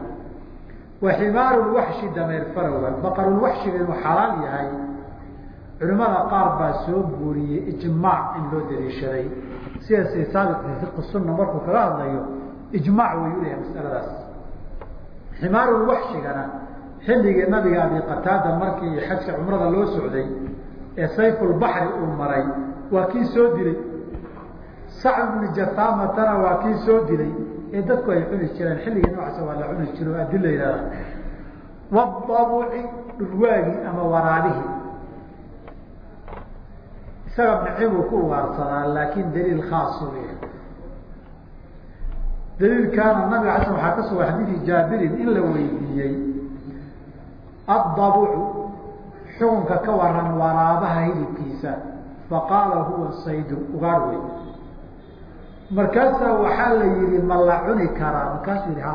wa ximaarulwaxshi dameer farowga baqarulwaxshiga inuu xalaal yahay. Culimada qaar baa soo guuriyey ijmaac in loo daliishaday sida fiqi sunna markuu kaga hadlayo ijmaac way u leeyahay masaladaas ximaarulwaxshigana xilligii nabiga abi qataada markii xajka cumrada loo socday ee sayfulbaxri uu maray waa kii soo dilay. Sacd bni jataamatana waa kii soo dilay ee dadku ay cuni jireen xilligii noocaasa waa la cuni jiro adila yihahda wadabuci dhurwaagii ama waraabihii isaga micibuu ku ugaarsadaa laakin daliil khaas wey daliilkaana nabiga ala waxaa ka sugan xadiidi jaabirin in la weydiiyey addabucu xukunka ka waran waraabaha hilibkiisa. Faqaala huwa saydu ugaar wey markaasaa waxaa la yihi ma la cuni karaa. Markaasuu yihi ha.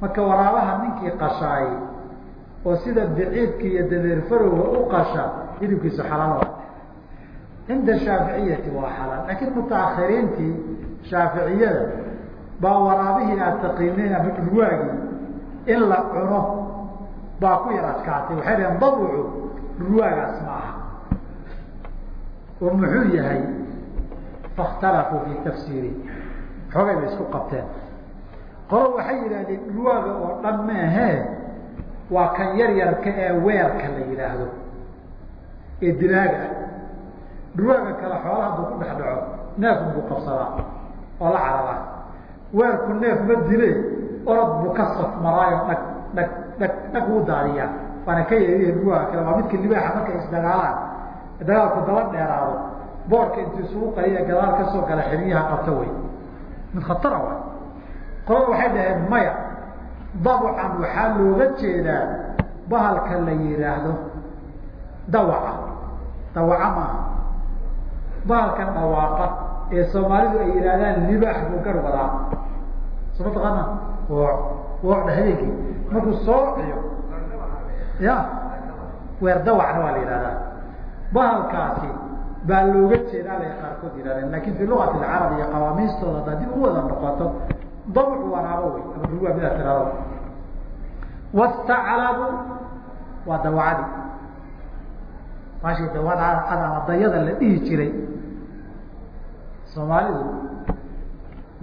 Marka waraabaha ninkii qashaay oo sida biciidka iyo dameer farowga u qasha hilibkiisu xalaal waa. Cinda shaaficiyati waa xalaal laakiin mutaahiriintii shaaficiyada baa waraabihii aad taqiineen ama dhurwaagii in la cuno baa ku yar adkaatay. Waxay dhaheen dabcu dhurwaagaas ma aha. Oo muxuu yahay fakhtalafuu fi tafsiiri. Xoogay bay isku qabteen. Qolo waxay yidhahdeen dhurwaaga oo dhan meahee waa kan yar yarka ee weerka la yidhaahdo ee dilaaga ah. Kale xoolaha hadduu ku dhex dhaco neefun buu qabsadaa oo la cararaa weerku neef ma dile orod buu ka saf maraayo dhag dhag dhag dhag wuu daadiyaa waana ka yeeriya dhurwaaga kale waa midka libaaxa markay isdagaalaan dagaalku daba dheeraado boorka intuu isugu qariya gadaal ka gala xiriyaha qabta wey mid khatara wa qolada waxay dhaheen maya dabcan waxaa looga jeedaa bahalka la yihaahdo dawaca. Dawaca maaha bahalkan dhawaaqa ee soomaalidu ay yidhahdaan libaax buu gar wadaa. Soo mataqaana woo woocda habeenkii markuu soo ciyo ya weer dawacna waa la yihahdaa bahalkaasi baa looga jeedaa bay qaarkood yihahdeen laakiin fi luati carab iyo qawaamiistooda haddaa u wada noqoto dabcu wanaabo wey ama ruwa midaa tirado wastaclabu waa dawacadi maashii dawada ama dayada la dhihi jiray soomaalidu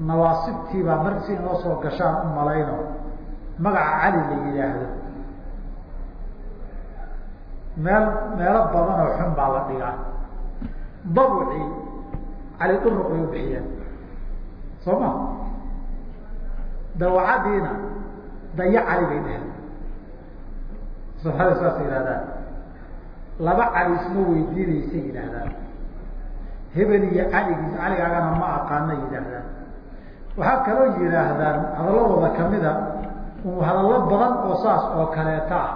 nawaasibtii baa mar si inoo soo gashaan u malayno magaca cali la yidhaahdo. Meel meelo badan oo xun baa la dhigaa dabci cali duruq bay u bixiyeen soo ma dawacadiina daya cali bay dheheen soomaalida saasay yidhahdaan laba cali isma weydiinaysa yidhaahdaan hebel iyo caligiis caligaagana ma aqaana yidhaahdaan waxaa kaloo yidhaahdaan hadalladooda kamida hadallo badan oo saas oo kaleeta ah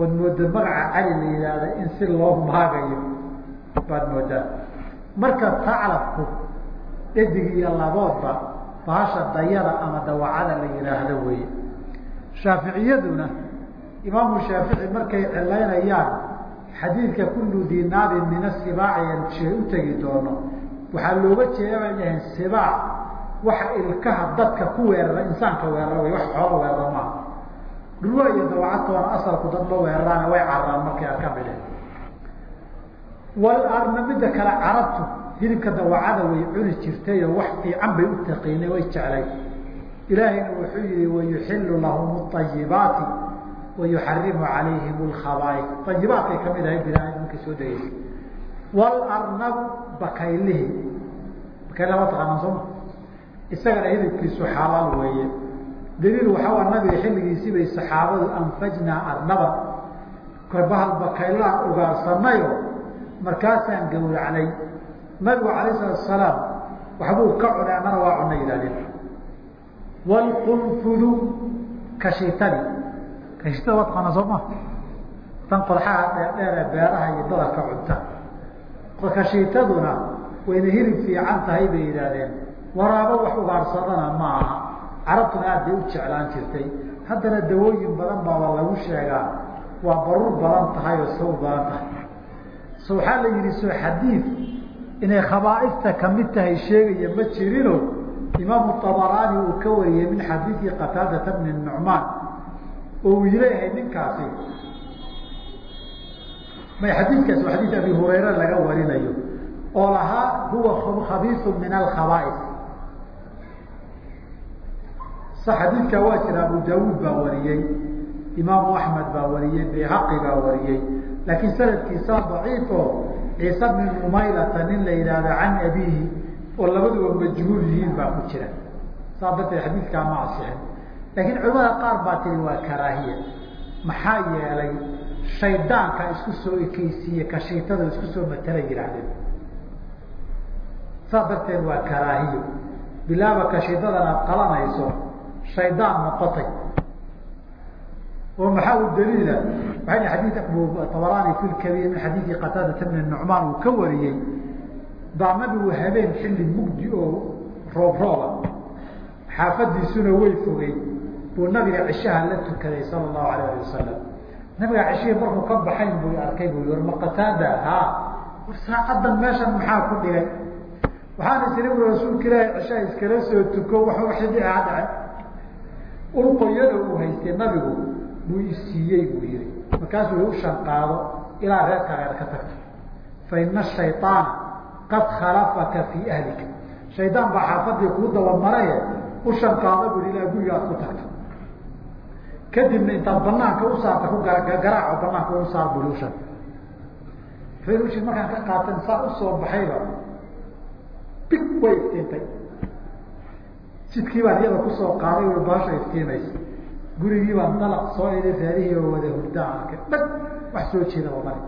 ood mooda magaca cali la yidhaahda in si loo maagayo baad moodaa. Marka taclabku dhadig iyo laboodba bahasha dayada ama dawacada la yihaahdo weye shaaficiyaduna imaamu shaafici markay cilaynayaan xadiidka kullu dinaabin min asibaaci u tegi doono. Waxaa looga jeeda bay dhaheen sibaac waxa ilkaha dadka ku weerara insaanka weerara way wax xoola weerara maaha dhulwa iyo dawacatoona asalku dad ma weeraraan way cararaan markay arkaan bay dhaheen wal arna midda kale carabtu hilibka dawacada way cuni jirtay oo wax fiican bay u taqiinay way jeclay. Ilaahayna wuxuu yihi wayuxilu lahum ayibaati wayuxarimu calayhim lkhabaaif ayibaadkay ka mid ahay bilaahay markay soo degeysay walarnabu bakaylihi. Bakaylaha waa taqaanaan sooma isagana hilibkiisu xalaal weeye daliil waxaa nabiga xilligiisii bay saxaabadu anfajnaa arnaban bahal bakaylaan ugaarsanayoo markaasaan gawracnay. Nabigu alayh salaatu salaam waxbuu ka cunay annana waa cunay yidhahdeen. Wlqunfudu kashiitadi kashiitada waa taqaanaa soo ma? Tan qodxaha dheerdheer ee beeraha iyo dadarka cunta. Kashiitaduna wayna hilib fiican tahay bay yidhaahdeen waraabo wax ugaarsadana ma aha carabtuna aad bay u jeclaan jirtay. Haddana dawooyin badan baaba lagu sheegaa. Waa baruur badan tahay oo saw badan tahay. So waxaa la yidhi soo xadiid inay khabaaifta ka mid tahay sheegaya ma jirino. Imaamu abaraani uu ka wariyey min xadiidi qataadata bni nucmaan oo uu leeyahay ninkaasi. May xadiidkaas waa abi hurayre laga warinayo. Oo lahaa huwa khabiisu min alkhabaaif sa xadiidkaa waa jira abu daawuud baa wariyey imaamu axmed baa wariyey bayhaqi baa wariyey laakiin sanadkiisa daciifo. Ciise bni numaylata nin la yidhaahdo can abiihi oo labaduba majhuul yihiin baa ku jira. Saas darteed xadiidkaa ma asixin. Laakiin culamada qaar baa tiri waa karaahiya. Maxaa yeelay shaydaanka isku soo ekeysiiye kashiitada isku soo matala yihaahdeen saas darteed waa karaahiyo. Bilaaba kashiidadan aad qalanayso shaydaan noqotay oo maxaa u daliila waxa xadiid abu tabarani fi lkabiir min xadiidi qataadata bni nucmaan uu ka wariyey. Baa nabigu habeen xilli mugdi oo roob rooba xaafadiisuna way fogey buu nabiga cishaha la tukaday sala allahu alayh ali wasalam nabiga cishihii markuu ka baxayn buu arkay buu war ma qataada haa war saacadan meeshan maxaa ku dhigay? Waxaana isiri rasuulka ilaahi cishaha iskala soo tuko waxu xidi aha dhace ul qoyada uu haystay nabigu buu isiiyey buu yihi markaasuu u shanqaado ilaa reerka reer ka tagto fa ina shayطaana qad khalafaka fii ahlika. Shaydaan baa xaafadii kuu dabamaraye u shanqaado bui ilaa guriga ku tagto kadibna intaad banaanka u saarta ku garaaco banaanka u saar bui ushan ushi markaan ka qaatan saa u soo baxayba big way jidkii baan iyada ku soo qaaday baasha iftiimaysa gurigii baan dalaq soo idi reerihii oo wada hurdaan arkay. Wax soo jeedaba male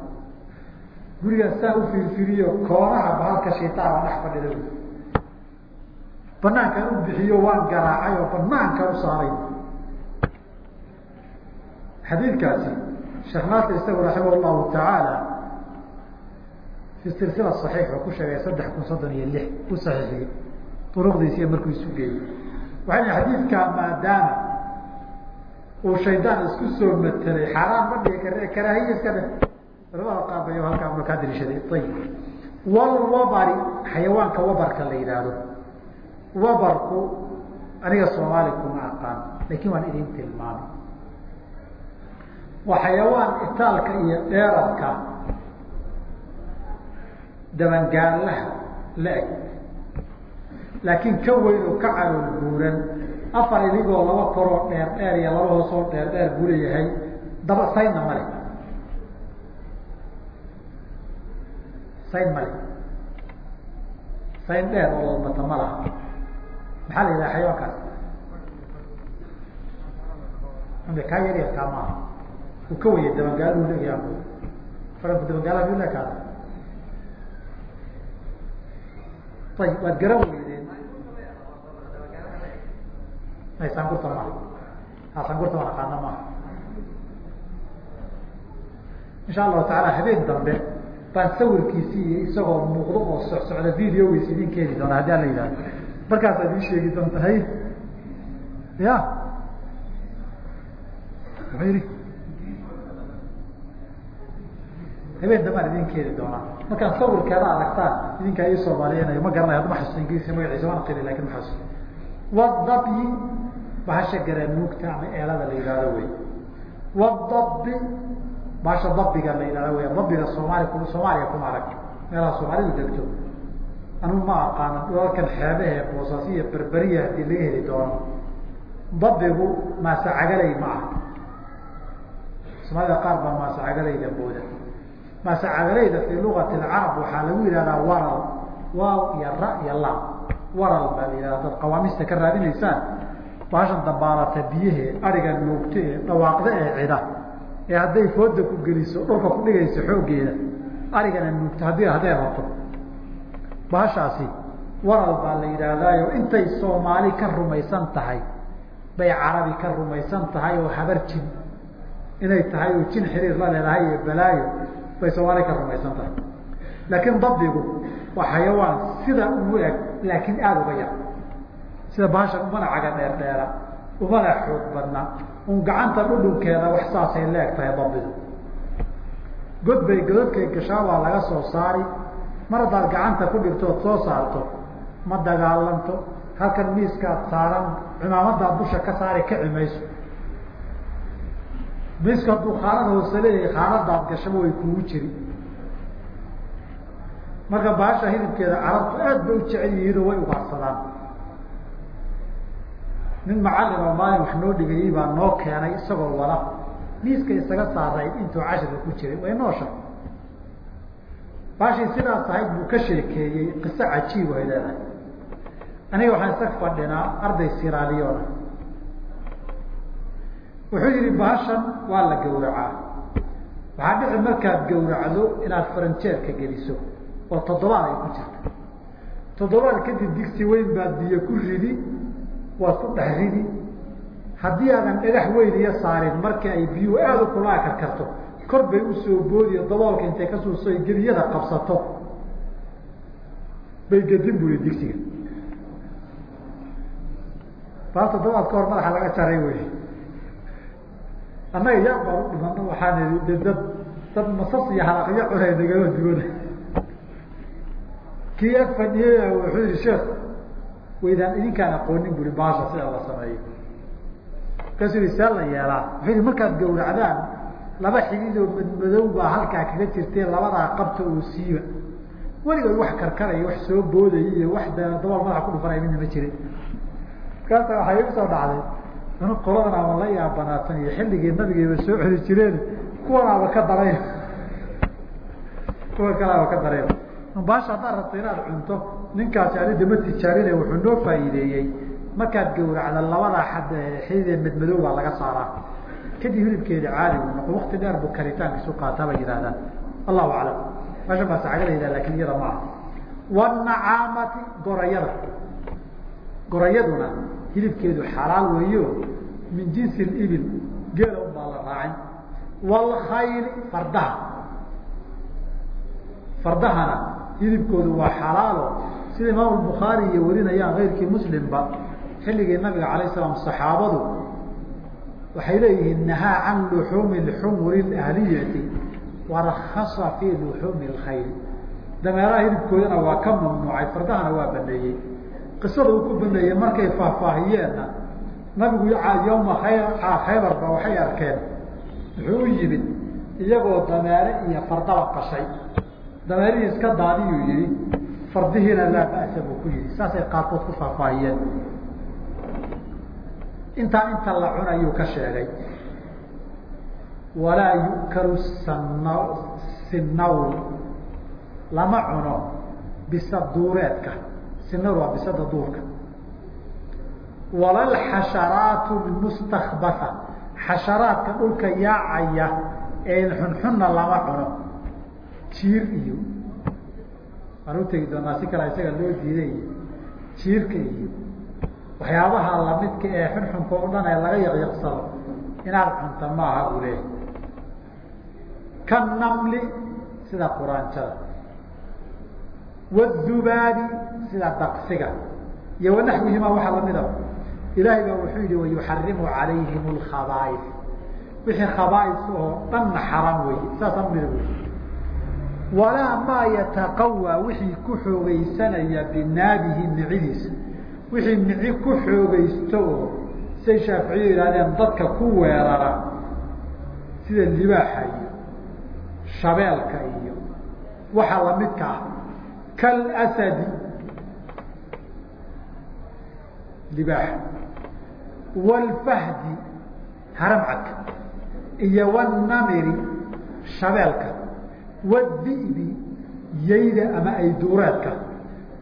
gurigaan saa u firfiriyo koonaha bahalka shaytaan dhex fadhida banaankaan u bixiyo waan garaacay oo banaankaan u saaray. Xadiidkaasi sheekh naasir isagu raximah llahu tacaala fi silsila saxiix oo ku sheegay saddex kun soddon iyo lix u saxiixiyey duruqdiisiiyo markuu isu geeyey waxay xadiidkaa maadaama uu shaydaan isku soo matelay xaaraan ma dhigi kare karaahiya iska dhe culamada qaar bay halkaa una kaa daliishaday ayib walwabari xayawaanka wabarka la yidhaahdo. Wabarku aniga soomaali kuma aqaan laakiin waan idin tilmaamay. Waa xayawaan itaalka iyo dheerarka dabangaalaha la eg laakiin ka weyn oo ka calool buuran afar idigoo laba koroo dheer dheer iyo laba hoosoo dheer dheer buu leeyahay. Daba saydna male sayd male sayd dheer oo lalbata ma laha. Maxaa la yidhaha xayawaankaas? Kaa yar yarkaa maaha. Uu ka waya dabangaaluhu leeyaha faranku dabangaalaha miyuu leekaada ayib waad garan weydeen sankurta maaha ha sankurta aqaana maaha insha allahu taala habeen dambe baan sawirkiisi iyo isagoo muuqdo oo socsocda videogiis idin keeni doona haddii ala yidhahdo markaasaad ii sheegi doonta hay ya. Muxuu yihi habeen dambaan idin keeni doonaa. Markaan sawirkeeda aragtaan idinkaa ii soomaaliyanayo ma garanayo hadda ma xasuusto ingiriisi magaciisa waan qiri laakiin ma xasuusto wadabyi bahasha garanuugta ama eelada la yihahdo wey wadabi bahasha dabiga la yihahdo wey dabiga soomaali soomaaliya kuma arag meelaha soomaalidu degto anuu ma aqaano dhulalkan xeebahe boosasiya berberiya haddii laga heli doono dabigu maase cagaley ma ah soomaalida qaar baa maase cagalayda booda maase cagalayda fii lugati lcarab waxaa lagu yihahdaa waral waaw iyo ra iyo lam waral baa la yihahda dad qawaamista ka raadinaysaan. Baashan dabaalata biyahe ariga nuugta ee dhawaaqda ee cida. Ee hadday fooda ku geliso dhulka ku dhigayso xooggeeda arigana nuugta haddii hadday rabto. Baashaasi waral baa la yidhaahdaayo intay soomaali ka rumaysan tahay bay carabi ka rumaysan tahay oo habar jin inay tahay oo jin xiriir la leedahay iyo balaayo bay soomaali ka rumaysan tahay. Laakiin dabdigu waa xayawaan sida ugu eg laakiin aada uga yar. Sida baashan umana caga dheer dheera umana xoog badna un gacanta dhudhunkeeda wax saasay la eg tahay dabdidu god bay godadkay gashaa waa laga soo saari. Mar haddaad gacanta ku dhigto ood soo saarto ma dagaalanto. Halkan miiskaad saaran cimaamadaa busha ka saari kaci mayso miiska hadduu khaanada hoose leeyahay khaanadaad gashaba way kugu jiri marka baasha hilibkeeda carabtu aad bay u jecel yihiinoo way ugaarsadaan nin macallin oo maalin wax noo dhigayey baa noo keenay isagoo wada. Miiska isaga saaray intuu cashirka ku jiray way noosha baashii sidaas ahayd buu ka sheekeeyey qiso cajiib ay leedahay aniga waxaan isag fadhinaa arday siraaliyoona. Wuxuu yihi baashan waa la gawracaa waxaa dhici markaad gawracdo inaad faranjeerka geliso oo toddobaad ay ku jirta. Toddobaad kadib digsi weyn baad biyo ku ridi waad ku dhex ridi. Haddii aadan dhagax weyn iyo saarin markii ay biyuhu aada u kulaa karkarto kor bay u soo boodiyo daboolka intay ka suuso gebiyada qabsato. Bay gedin buri digsiga. Baa toddobaad ka hor madaxa laga jaray wey annaga yaa baan u dhimano waxaan dad dad masas iyo halaqyo cunay nagama duwana kii ag fadhiyey wuxuu yihi sheekh waydaan idinkaan aqoonin buri baasha sida la sameeyo markaasuu yihi see la yeelaa. Wuxuu yihi markaad gawracdaan laba xididoo madmadow baa halkaa kaga jirtee labadaa qabta oo siiba. Weligood wax karkaraya wax soo boodaya iyo wax dabool madaxa ku dhufanaya midna ma jirin. Markaasa waxay soo dhacday anu qoladan ama la yaabanaatan iyo xilligii nabigeeba soo celi jireen kuwanaaba ka daray kuwa kalaaba ka daray baasha haddaad rabto inaad cunto ninkaasi anida ma tijaabine wuxuu noo faa'iideeyey. Markaad gawracda labadaa xad xididee madmadow baa laga saaraa. Kadib hilibkeeda caadi buu noqo wakti dheer buu karitaankiisu qaataa bay yidhahdaan allahu aclam. Meeshan baa sacaga la yidhah laakiin iyada maaha wanacaamati gorayada. Gorayaduna hilibkeedu xalaal weeyo. Min jinsi ibil geela un baa la raacin wlkhayli fardaha. Fardahana hilibkoodu waa xalaalo sida imaam bukhaari iyo warinayaan keyrkii muslimba xilligii nabiga alay slam saxaabadu waxay leeyihiin nahaa can luxuumi xumuri ahliyati warakasa fi luxuumi khayl dameeraha hilibkoodana waa ka mamnuucay fardahana waa baneeyey. Qisada uu ku baneeyey markay faahfaahiyeenna nabigu yawma khaybarba waxay arkeen wuxuu u yimid iyagoo dameere iyo fardaba qashay dameerihii iska daadiyuu yihi fardihiina laa ba'sa buu ku yihi saasay qaarkood ku faahfaahiyeen. Intaa inta la cunayuu ka sheegay. Walaa yukalu san sinawl lama cuno bisa duureedka. Sinawl waa bisada duurka. Wala lxasharaatu lmustakbasa xasharaadka dhulka yaacaya ee xunxunna lama cuno jiir iyo waan u tegi doonaa si kala isaga loo diiday jiirka iyo waxyaabaha lamidka ee xunxunka o dhan ee laga yaqyaqsado inaad cunta maaha buu leeyahy kanamli sida quraanjada. Wاdubaabi sida daqsiga. Iyo wanaxwihima waxaa lamida ilaahay baa wuxuu yihi wayuxarimu calayhim اlkhabaaif wixii khabaaif oo dhanna xaram wey saasaan mida. wy walaa maa yataqawaa wixii ku xoogeysanaya binaabihi micidiisa. Wixii mici ku xoogeysto oo say shaaficiyo yidhahdeen dadka ku weerara sida libaaxa iyo shabeelka iyo waxa lamidka ah kalasadi libaaxa wاlfahdi haramcadka iyo wاnamiri shabeelka wdi'bi yayda ama ayduureedka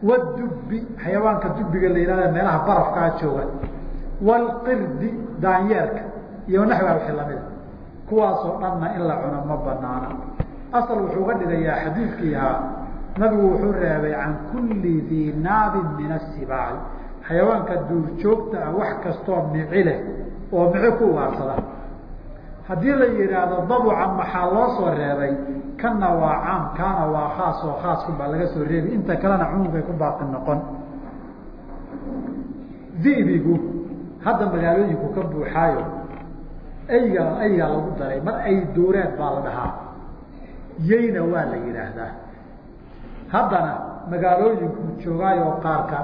wdubbi xayawaanka dubiga la yihahda meelaha barafkaa ah jooga. Wlqirdi daanyeerka iyo naxwa la mid kuwaasoo dhanna in la cuno ma banaana asal wuxuu ga dhigayaa xadiidkii ahaa nabigu wuxuu reebay can kulli dii naabin min asibaaci xayawaanka duurjoogta ah wax kastoo mici leh oo mici ku ugaarhsada haddii la yidhaahdo dabucan maxaa loo soo reebay kana waa caam kaana waa khaas oo khaaskun baa laga soo reebi inta kalena cumuumkay ku baaqi noqon. Dibigu hadda magaalooyinku ka buuxaayo ayga aygaa lagu daray. Mar ay duureed baa la dhahaa. Yeyna waa la yidhaahdaa. Haddana magaalooyinku joogaayoo qaarka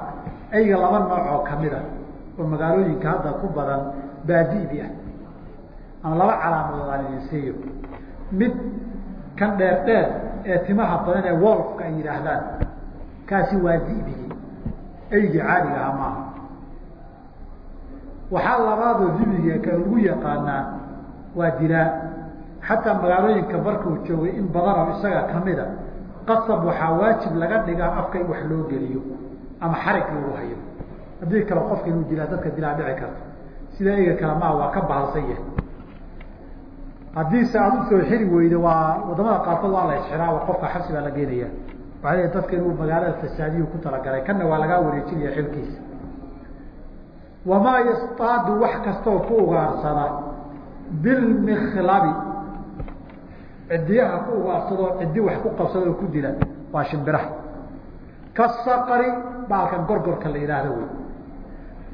ayga laba nooc oo kamida oo magaalooyinka hadda ku badan baadibi ah. Ama laba calaamadood aan idin siiyo. Mid kan dheer dheer ee timaha badan ee wolfka ay yidhaahdaan. Kaasi waa dibigii eygii caadiga aha maaha. Waxaa labaadoo dibiga ka lagu yaqaanaa waa dilaa. Xataa magaalooyinka markuu joogay in badanoo isaga kamida qasab waxaa waajib laga dhigaa afka in wax loo geliyo ama xarig lagu hayo. Haddii kale qofka inuu dilaa dadka dilaa dhici karto. Sida eyga kale maa waa ka bahalsan yahay haddiise aad u soo xiri weydo waa waddamada qaarkood waa la isxiraa qofka xabsi baa la geenaya. Leeya dadka inuu magaalada fasaadiyu ku talagalay kanna waa lagaa wareejinaya xilkiisa wamaa yastaadu wax kastaoo ku ugaarsada bilmikhlabi cidiyaha ku ugaarsadoo cidi wax ku qabsadoo ku dila waa shimbiraha. Kasaqri baalkan gorgorka la yidhaahdo wey.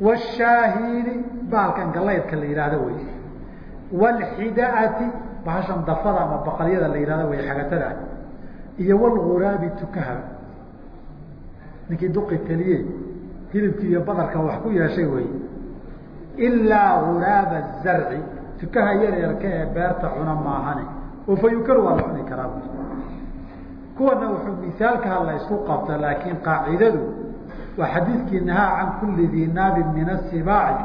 Washaahiini baalkan galaydka la yidhaahdo wey waalxidaati bahashan dafada ama baqalyada la yidhahdo wey xagatada iyo walguraabi tukaha ninkii duqi teliye hilibkii iyo badarka wax ku yeeshay wey ilaa guraaba zarci tukaha yaryarka ee beerta cuna maahane oo fa waa la cuni karaa kuwana wuxuu misaalkaha la isku laakiin qaacidadu waa xadiidkii nahaa can kuli dii naabin min asibaaci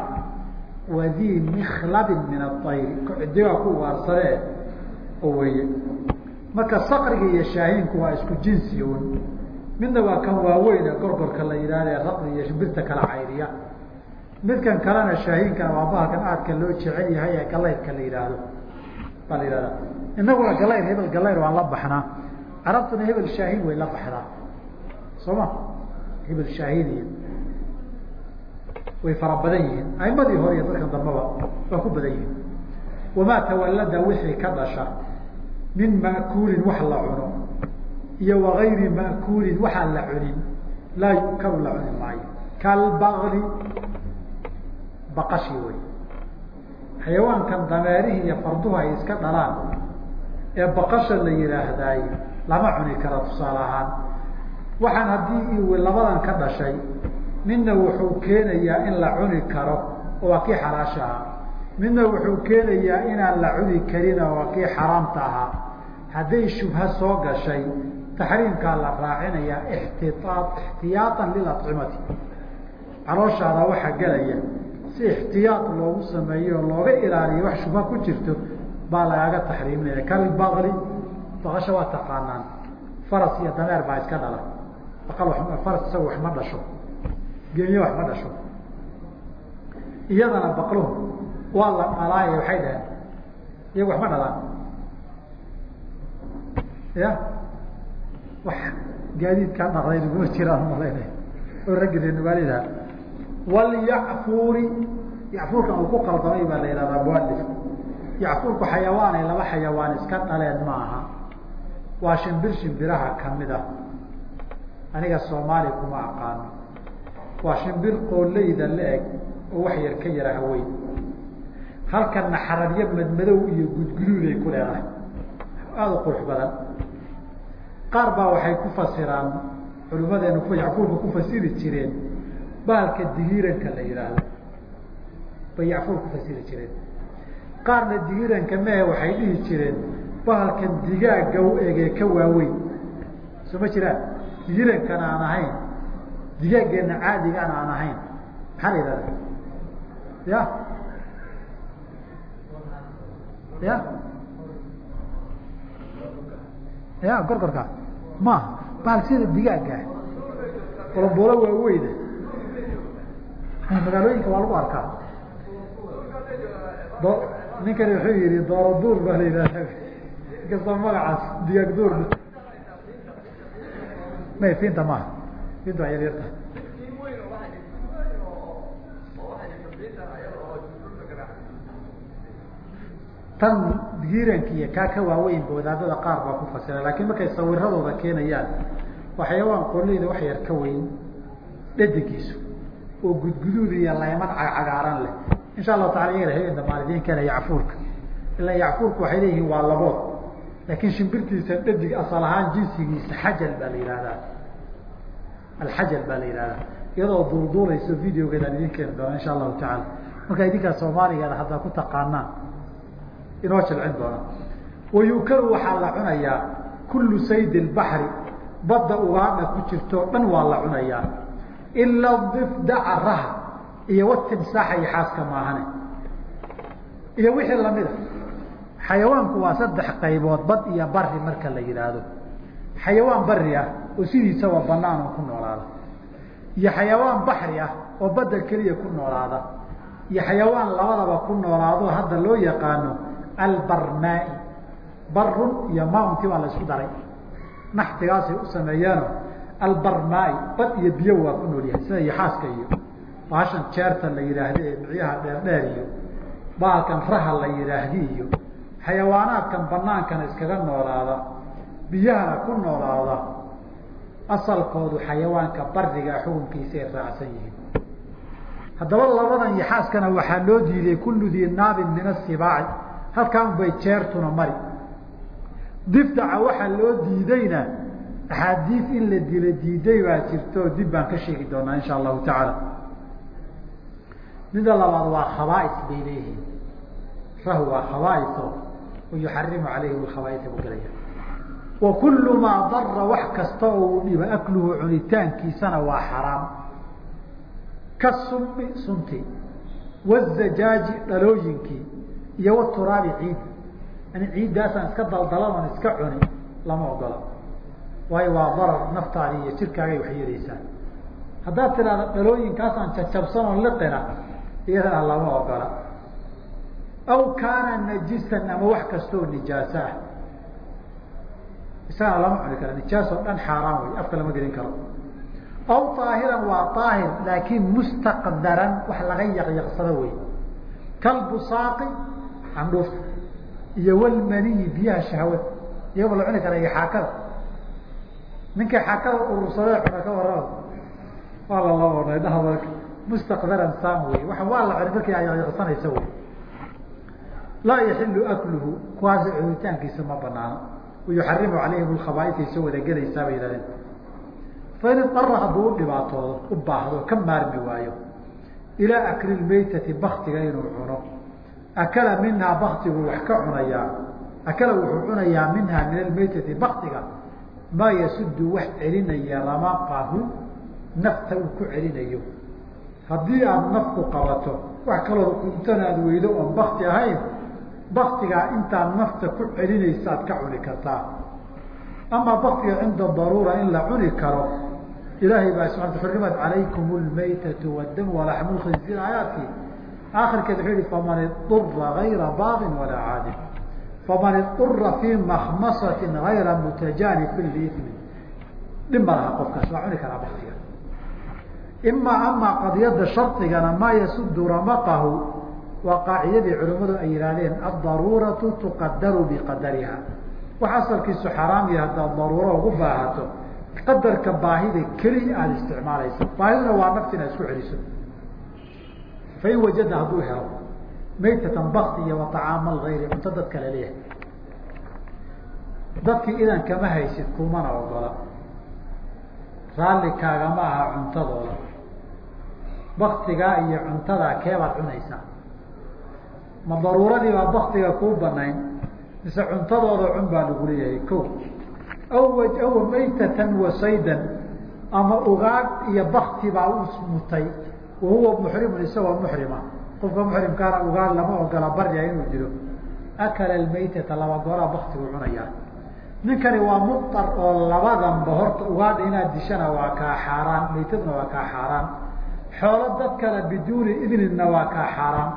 wa dii mikhlabin min aayri digaa ku ugaarsadee oo weye marka sakriga iyo shaahiinku waa isku jinsi un midna waa kan waaweyne gorgorka la yidhahda ee raqdi iyo shimbirta kala cayriya. Midkan kalena shaahiinkana waa bahalkan aadka loo jecel yahay ee galaydka la yidhaahdo. Baa la yihahda inaguna galayr hebel galayr waan la baxnaa carabtuna hebel shaahiin way la baxdaa. Soo ma? Hebel shaahiin iyo way fara badan yihiin. Aimadii hore iyo dadkan dambaba waa ku badan yihiin. Wamaa tawallada wixii ka dhasha min ma'kuulin wax la cuno iyo wagayri ma'kuulin waxaan la cunin laa yukaru la cuni maayo. Kalbakli baqashi wey xayawaankan dameerihii iyo farduhu ay iska dhalaan ee baqasha la yidhaahdaay lama cuni karo tusaale ahaan. Waxaan haddii labadan ka dhashay midna wuxuu keenayaa in la cuni karo waa kii xalaasha ahaa. Midna wuxuu keenayaa inaan la cuni karin waa kii xaraamta ahaa. Hadday shubha soo gashay taxriimkaa la raacinayaa ixtiaa ixtiyaaan liacimati calooshaada waxaa gelaya si ixtiyaad loogu sameeyo oo looga ilaaliyo wax shubha ku jirto baa lagaaga taxriiminaya kalbakli baqasha waa taqaanaan. Faras iyo dameer baa iska dhala. Aqal faras isaga wax ma dhasho geenyo wax ma dhasho. Iyadana baqluhu waa la dhalaaye waxay dhaheen. Iyagu wax ma dhalaan. Ya? Wax gaadiidkaa dhaqday naguma jiraan malaynay oo raggiisa nugaalidaha walyacfuuri yacfuurkan uu ku qaldamay baa la yihahdaa mualif yacfuurku xayawaanay laba xayawaan iska dhaleen ma aha waa shimbir shimbiraha ka mid ah. Aniga soomaali kuma aqaano waa shimbir qooleyda la eg oo wax yar ka yara haweyn halkana xararyo madmadow iyo gudguduuday ku leedahay. Aada u qurux badan. Qaar baa waxay ku fasiraan culimadeenu yacfuurka ku fasiri jireen bahalka digiiranka la yidhaahdo bay yacfuur ku fasiri jireen. Qaarna digiiranka mehe waxay dhihi jireen bahalkan digaaga u egee ka waaweyn. Soo ma jiraan? Digiirankan aan ahayn digaageena caadigaan aan ahayn. Maxaa la yidhahda ya? Ya? Ya gorgorka. Maaha bahal sida digaaga. Bolobolo waaweyna magaalooyinka waa lagu arkaa. Do ninkani wuxuu yihi dooro duur baa la yidhahda inkastoo magacaas digaag duur. May finta maaha finta waa yaryarta tan digiiranka iyo kaa ka waaweynba wadaadada qaar baa ku fasira laakiin markay sawiradooda keenayaan waa xayawaan qoleyda wax yar ka weyn dhadigiisu oo gudguduud iyo laymad cagaaran leh. Insha allahu taala iyaga habeen damaan idiin keena yacfuurka. Ilaa yacfuurka waxay leeyihiin waa labood laakiin shimbirtiisa dhadig asal ahaan jinsigiisa xajal baa la yihahdaa alxajal baa la yihahdaa iyadoo duulduulayso videogeedaan idiin keeni doona insha allahu tacaala. Markaa idinkaa soomaaligeeda haddaa ku taqaanaan inoo jilcin doona. Wayukaru waxaa la cunayaa kullu sayd baxri badda ugaadha ku jirto dhan waa la cunayaa. Ila difdaca raha iyo watimsaaxa iyo xaaska maahane. Iyo wixii lamida xayawaanku waa saddex qaybood bad iyo bari marka la yidhaahdo. Xayawaan bari ah oo sidiisaba banaan oo ku noolaada. Iyo xayawaan baxri ah oo badda keliya ku noolaada. Iyo xayawaan labadaba ku noolaado hadda loo yaqaano albarmaai barun iyo maunti waa la daray. Naxtigaasay u sameeyaano albarmaai bad iyo biyo waa ku nool yahay sida iyo iyo baashan jeerta la yidhaahda ee micyaha dheerdheer iyo baalkan raha la yidhaahdi iyo xayawaanaadkan banaankana iskaga noolaada biyahana ku noolaada asalkoodu xayawaanka bariga xukunkiisa ay raacsan yihiin. Haddaba labadan yaxaaskana waxaa loo diiday kullu dii naabin min asibaaci halkaan bay jeertuna mari. Difdaca waxaa loo diidayna axaadiis in la dila diiday baa jirto dib baan ka sheegi doonaa insha allahu tacaala. Mida labaad waa khabais bay leeyihiin. Rahu waa khabaiso wayuxarimu calayhim alkhabaaisa buu gelaya kullu maa dara wax kasta oo uu dhibo akluhu cunitaankiisana waa xaraam. Ka sumi sunti wazajaaji dhalooyinkii. Iyo waturaabi ciidi yani ciiddaasaan iska daldalan oon iska cuni lama ogola. Waayo waa darar naftaadi iyo jirkaagay wax yeeleysaa haddaad tidhaahda dhalooyinkaasaan jajabsan oo liqina iyadana lama ogola. Aw kaana najisan ama wax kastaoo nijaaso ah isagana lama cuni kara nijaas oo dhan xaaraan wey afka lama gelin karo. Aw aahiran waa aahir laakiin mustaqdaran wax laga yaqyaqsado wey kalbusaaqi candhuufta iyo walmaniyi biyaha shahwada iyagoo la cuni kara iyo xaakada. Ninkay xaakada urursadee cuna ka warrama waa la labanay dhaha marka mustaqdaran saan wey waa waa la cuni markii ayaqyaqsanaysa wey laa yaxilu akluhu kuwaasi cunitaankiisa ma banaano wayuxarimu calayhim alkhabaaisay soo wada gelaysaa bay yihahdeen fain idara hadduu u dhibaatoodo u baahdo ka maarmi waayo ilaa akli lmaytati baktiga inuu cuno akala minhaa baktigu wax ka cunayaa akala wuxuu cunayaa minhaa min almaytati baktiga maa yasudu wax celinaya ramaqahu nafta uu ku celinayo haddii aada nafku qabato wax kaloo cuntana aad weydo oon bakti ahayn baktigaa intaad nafta ku celinaysa ka cuni kartaa. Amaa baktiga cinda daruura in la cuni karo ilaahay baa subaa xurimat calaykum lmaytatu wadamu walaxmu lkhinziir aayaadkii akhirkeed wuxuu yihi faman idura gayra baaqin walaa caadin. Faman idura fii makmasatin gayra mutajaanifin liismin dhib ma laha qofkaas waa cuni karaa baktiga. Imaa amaa qadiyada shardigana maa yasudu ramaqahu waa qaacidadii culimmadu ay yidhaahdeen addaruuratu tuqadaru biqadariha. Wax asalkiisu xaraam yahay haddaad daruuro ugu baahato. Qadarka baahida keliya aada isticmaalaysa baahiduna waa nafti inaad isku celiso. Fain wajada hadduu helo. Maytatan bakti iyo waطacaama lgayri cunto dad kale leeyahay. Dadkii idan kama haysid kumana ogola. Raalli kaagama aha cuntadooda. Baktigaa iyo cuntadaa keebaad cunaysaa ma daruuradii baa baktiga kuu banayn mise cuntadooda cun baa lagu leeyahay ko aw maytatan wasaydan ama ugaag iyo bakti baa u mutay wahuwa muxrimun isagoo muxrima qofka muxrimkaana ugaag lama ogola barya inuu jiro. Akala maytata laba gooraa baktigu cunayaa ninkani waa muar oo labadanba horta ugaadha inaad dishana waa kaa xaaraan maytadna waa kaa xaaraan. Xoolo dad kale biduuni idninna waa kaa xaaraan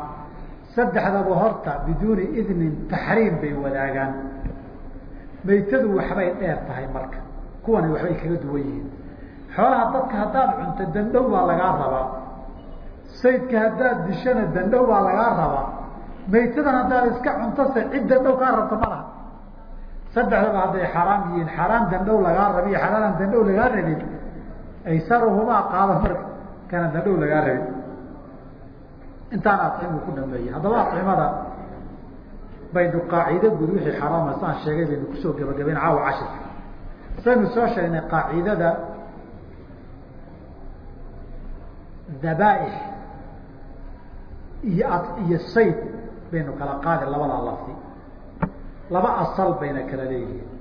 saddexdaba horta biduuni idnin taxriim bay wadaagaan. Maytadu waxbay dheer tahay marka. Kuwani waxbay kaga duwan yihiin. Xoolaha dadka haddaad cunto dandhow baa lagaa rabaa. Saydka haddaad dishana dandhow baa lagaa rabaa. Maytadan haddaad iska cuntose cid dandhow kaa rabta ma laha. Saddexdaba hadday xaaraam yihiin xaaraan dandhow lagaa rabi xaaraan dandhow lagaa rabin aysaruhumaa qaado marka kana dandhow lagaa rabin intaan acimu ku dhameeyey haddaba acimada baynu qaacido guud wixii xaraama saan sheegay baynu ku soo gebagabeyn caawa cashirka saynu soo sheegnay qaacidada dabaaix iyo iyo sayd baynu kala qaadi labadaa lafdi. Laba asal bayna kala leeyihiin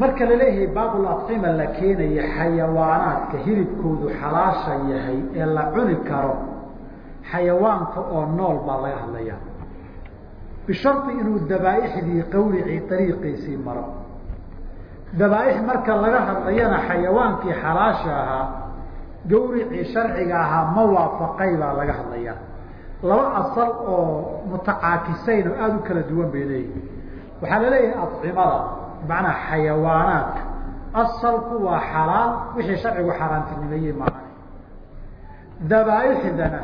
marka la leeyahay baabul acima la keenaya xayawaanaadka hilibkoodu xalaasha yahay ee la cuni karo xayawaanka oo nool baa laga hadlaya bishardi inuu dabaaixdii qawlicii ariiqiisii maro. Dabaaix marka laga hadlayana xayawaankii xalaasha ahaa gawricii sharciga ahaa ma waafaqay baa laga hadlaya laba asal oo mutacaakisayn oo aada u kala duwan bay leeyihiin waxaa la leeyahay acimada macnaa xayawaanaadka asalku waa xalaal wixii sharcigu xaaraantinimeeyey maaha dabaaixdana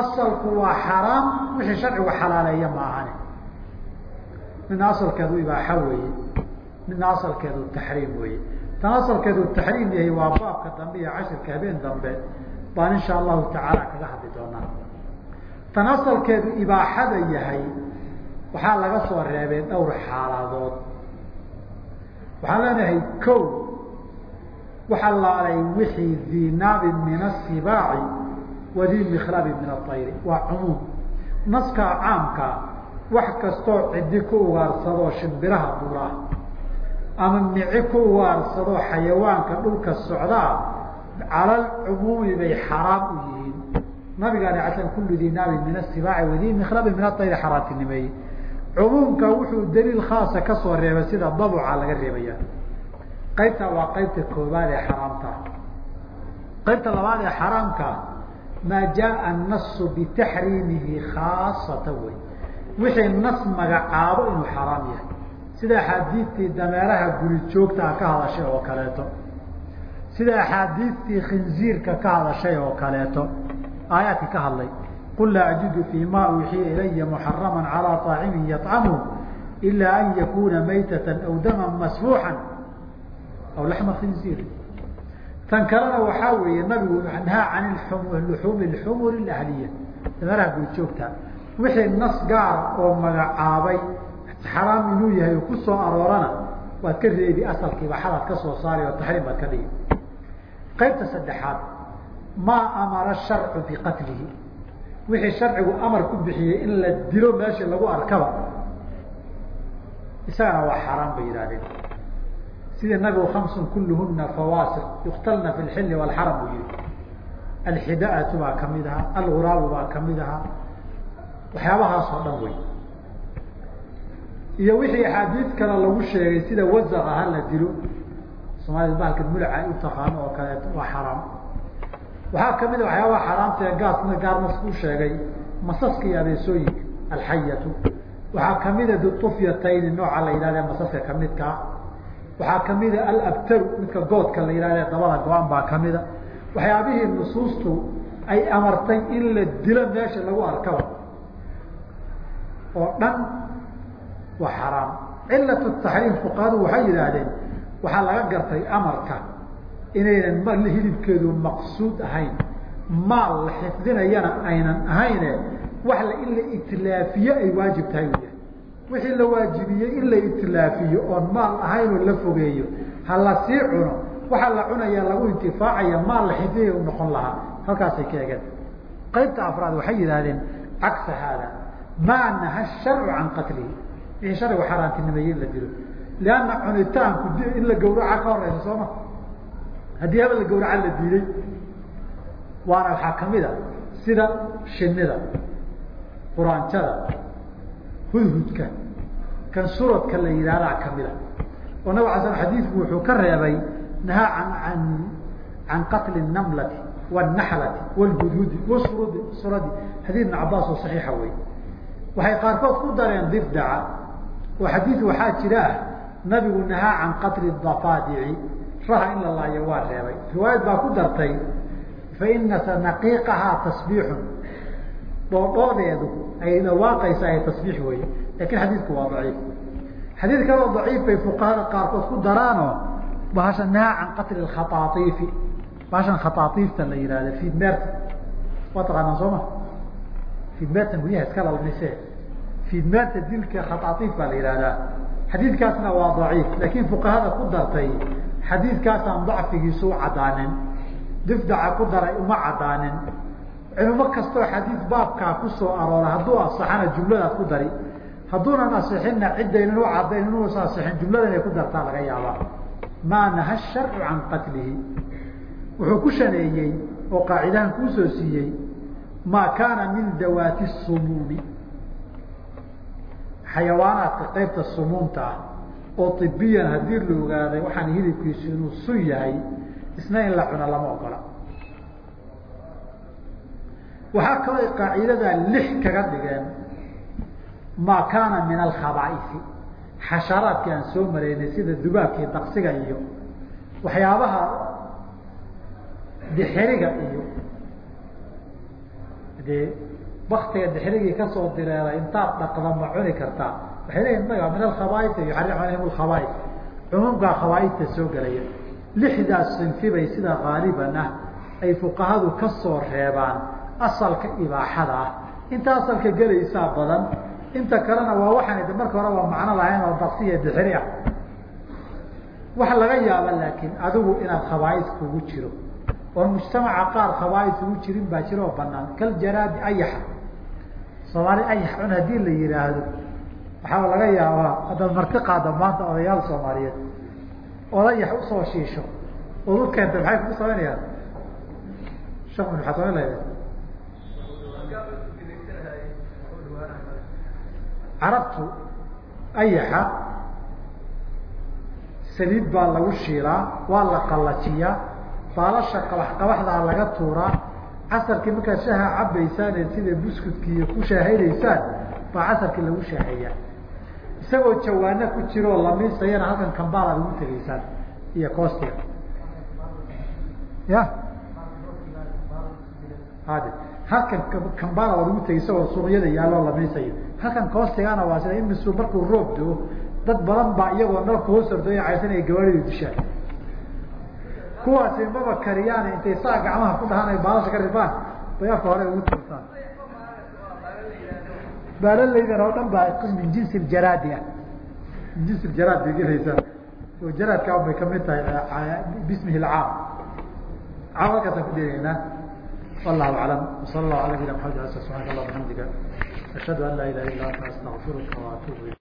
asalku waa xaraam wixii sharcigu xalaaleeya ma ahane midna asalkeedu ibaaxa weeye midna asalkeedu taxriim weeye. Tan asalkeedu taxriim yahay waa baabka dambe iyo cashirka habeen dambe baan insha allahu tacaala kaga hadli doonaa. Tan asalkeedu ibaaxada yahay waxaa laga soo reebay dhowr xaaladood waxaan leenahay ko waxaa laalay wixii dii naabin min asibaaci wadii mikhlabin min aayri waa cumuum. Naskaa caamka wax kastoo cidi ku ugaarsadoo shimbiraha duraa ama mici ku ugaarsadoo xayawaanka dhulka socdaa calal bay xaraam u yihiin. Nabigaan ala kullu dii naabin min asibaaci wadii mikhlabin min aayri xaraantinimeeyey cumuumka wuxuu daliil khaasa ka soo reebay sida dabuca laga reebaya. Qaybta waa qaybta koobaad ee xaraamta. Qaybta labaad ee xaraamka maa jaaa annasu bitaxriimihi khaasata wey wixii nas magacaabo inuu xaraam yahay. Sida axaadiidtii dameeraha guri joogtaa ka hadashay oo kaleeto. Sida axaadiidtii khinziirka ka hadashay oo kaleeto. Aayaadkii ka hadlay qul laa ajidu fii ma uuxiya ilaya muxarama calىa طaacimin yaطcamu ila an yakuna maytata aw daman masfuuxan aw laxma khinziir tan kalena waxaa weeye nabigu nahaa can luxuumi xumuri ahliya dameeraha gurjoogta wixii nas gaar oo magacaabay xaraam inuu yahay oo ku soo aroorana waad ka reebi asalkii baxadaad ka soo saari oo taxriim baad ka dhigi qaybta saddexaad maa amara sharcu biqatlihi wixii sharcigu amar ku bixiyey in la dilo meeshii lagu arkaba. Isagana waa xaaraan bay yidhahdeen sidii nabigu kamsun kulluhuna fawaasiq yuktalna fi lxilli walxaram buu yihi alxidaatu baa ka mid ahaa alguraabu baa ka mid ahaa waxyaabahaas oo dhan wey iyo wixii axaadiid kale lagu sheegay sida wazaq aha la dilo soomaalida bahalka mulaca u taqaano oo kaleeto waa xaraam waxaa ka mid a waxyaabaha xaaraamta ee gaasna gaarnas ku sheegay masaska iyo abeesooyinka alxayatu. Waxaa kamida dutufyatayni nooca la yidhahde masaska kamidkaa waxaa kamida alabtaru midka goodka la yidhahde dabada go-an baa kamida waxyaabihii nusuustu ay amartay in la dilo meesha lagu arkaba oo dhan waa xaraam. Cilatu taxriim fuqahadu waxay yidhaahdeen waxaa laga gartay amarka inaynan hilibkeedu maqsuud ahayn maal la xifdinayana aynan ahayne wax in la itlaafiyo ay waajib tahay yahay wixii la waajibiyey in la itlaafiyo oon maal ahaynoo la fogeeyo ha la sii cuno waxaa la cunaya lagu intifaacaya maal la xifdinaya u noqon lahaa. Halkaasay ka egeen qaybta afraad waxay yidhaahdeen cagsa haada maa naha sharcu can qatlihi. Wixii sharcigu xaaraantinimeeye in la dilo. Lianna cunitaanku in la gawraca ka horeysa sooma haddii haba la la diiday waana waxaa ka mid a sida shinida quraanjada hudhudka kan suradka la yidhahdaa kamida oo nabig ala xadiidku wuxuu ka reebay nahaa an an can qatli namlati wاnaxlati wاlhudhudi wsurudi suradi. Xadiid ibn cabaas oo saxiixa wey waxay qaarkood ku dareen difdaca oo xadiid waxaa jira ah nabigu nahaa can qatli dafaadici raha in la laayo waa reebay. Riwaayad baa ku dartay faina naqiiqahaa tasbiixun. Dhoodhoodeedu ay dhawaaqaysa ay tasbiix weye laakiin xadiidku waa daciif. Xadiid kaloo daciif bay fuqahada qaarkood ku daraanoo bahasha nahaa can qatli khaaaiifi bahashan khaaaiifta la yihahda fiidmeerta waa taqaanaan soo ma? Fiidmeerta guryaha iska lalmise fiidmeerta dilka khaaaiif baa la yihahdaa xadiidkaasna waa daciif laakiin fuqahada ku dartay xadiidkaasaan dacfigiisu u cadaanin difdaca ku daray uma cadaanin culimo kastoo xadiid baabkaa ku soo aroora hadduu asaxana jumladaad ku dari. Hadduunan asixinna ciddaynan u cadayn inuusa asixin jumlada inay ku dartaa laga yaabaa. Maa naha sharcu can qatlihi. Wuxuu ku shaneeyey oo qaacidahan kuusoo siiyey maa kaana min dawaati sumuumi. Xayawaanaadka qaybta sumuumta ah oo ibiyan haddii la ogaaday waxaan hilibkiisu inuu sun yahay isna in la cuno lama ogola. Waxaa kaloo qaacidadaa lix kaga dhigeen. Maa kaana min alkhabaaisi xasharaadkii aan soo maraynay sida dubaabkii daqsiga iyo waxyaabaha dixiriga iyo dee baktiga dixrigii ka soo direeray intaad dhaqda ma cuni kartaa waxay leeyihiin maga min alkhabaaia yuxarim calayhim alkhabaa'i cumuumkaa khabaaidta soo gelaya. Lixdaas sinfi bay sida haaliban ah ay fuqahadu ka soo reebaan asalka ibaaxada ah. Inta asalka gelaysaa badan inta kalena waa waxaan marka hore waa macno lahayn oo baksiya dixiri ah. Waxa laga yaaba laakiin adigu inaad khabaaid kugu jiro. Oo mujtamaca qaar khabaaid kugu jirin baa jira oo banaan kaljaraadi ayaxa soomaali ayax cun haddii la yihaahdo waxaa laga yaabaa haddaad marti qaada maanta odayaal soomaaliyeed. Ood ayax u soo shiisho. Ood u keenta maxay kugu samaynayaan shak maxaa samayn lahayd carabtu ayaxa saliid baa lagu shiilaa waa la qallajiyaa baalasha qabax qabaxdaa laga tuuraa. Casarkii markaad shaha cabaysaan sida buskudki ku shaahaynaysaan baa casarkii lagu shaaheeyaa isagoo jawaano ku jiroo lamiisayana halkan kambaalaad ugu tegaysaan iyo coostiga ya? Hade halkan kambaala waad ugu tegay isagoo suuqyada yaaloo lamiisayo halkan coostigana waa sida imisu markuu roob doo dad badan baa iyagoo nalka hoos ordooya caysan ay gawaaridu dishaan kuwaasi maba kariyaan intay saa gacmaha ku dhahaan ay baalasha ka rifaan bay afka hore ugu tuurtaan baalalaydan oo dhan baa min jinsi jaraadi ah. Min jinsi jaraad bay gelaysaa oo jaraadkaa bay ka mid tahay bismihi lcaam caam halkaasaan ku deenaynaa wallahu aclam. Wasala allahu ala nabina maxamed subxaanaka allah bxamdika ashhadu an laa ilaha illa anta astaqfiruka waatubu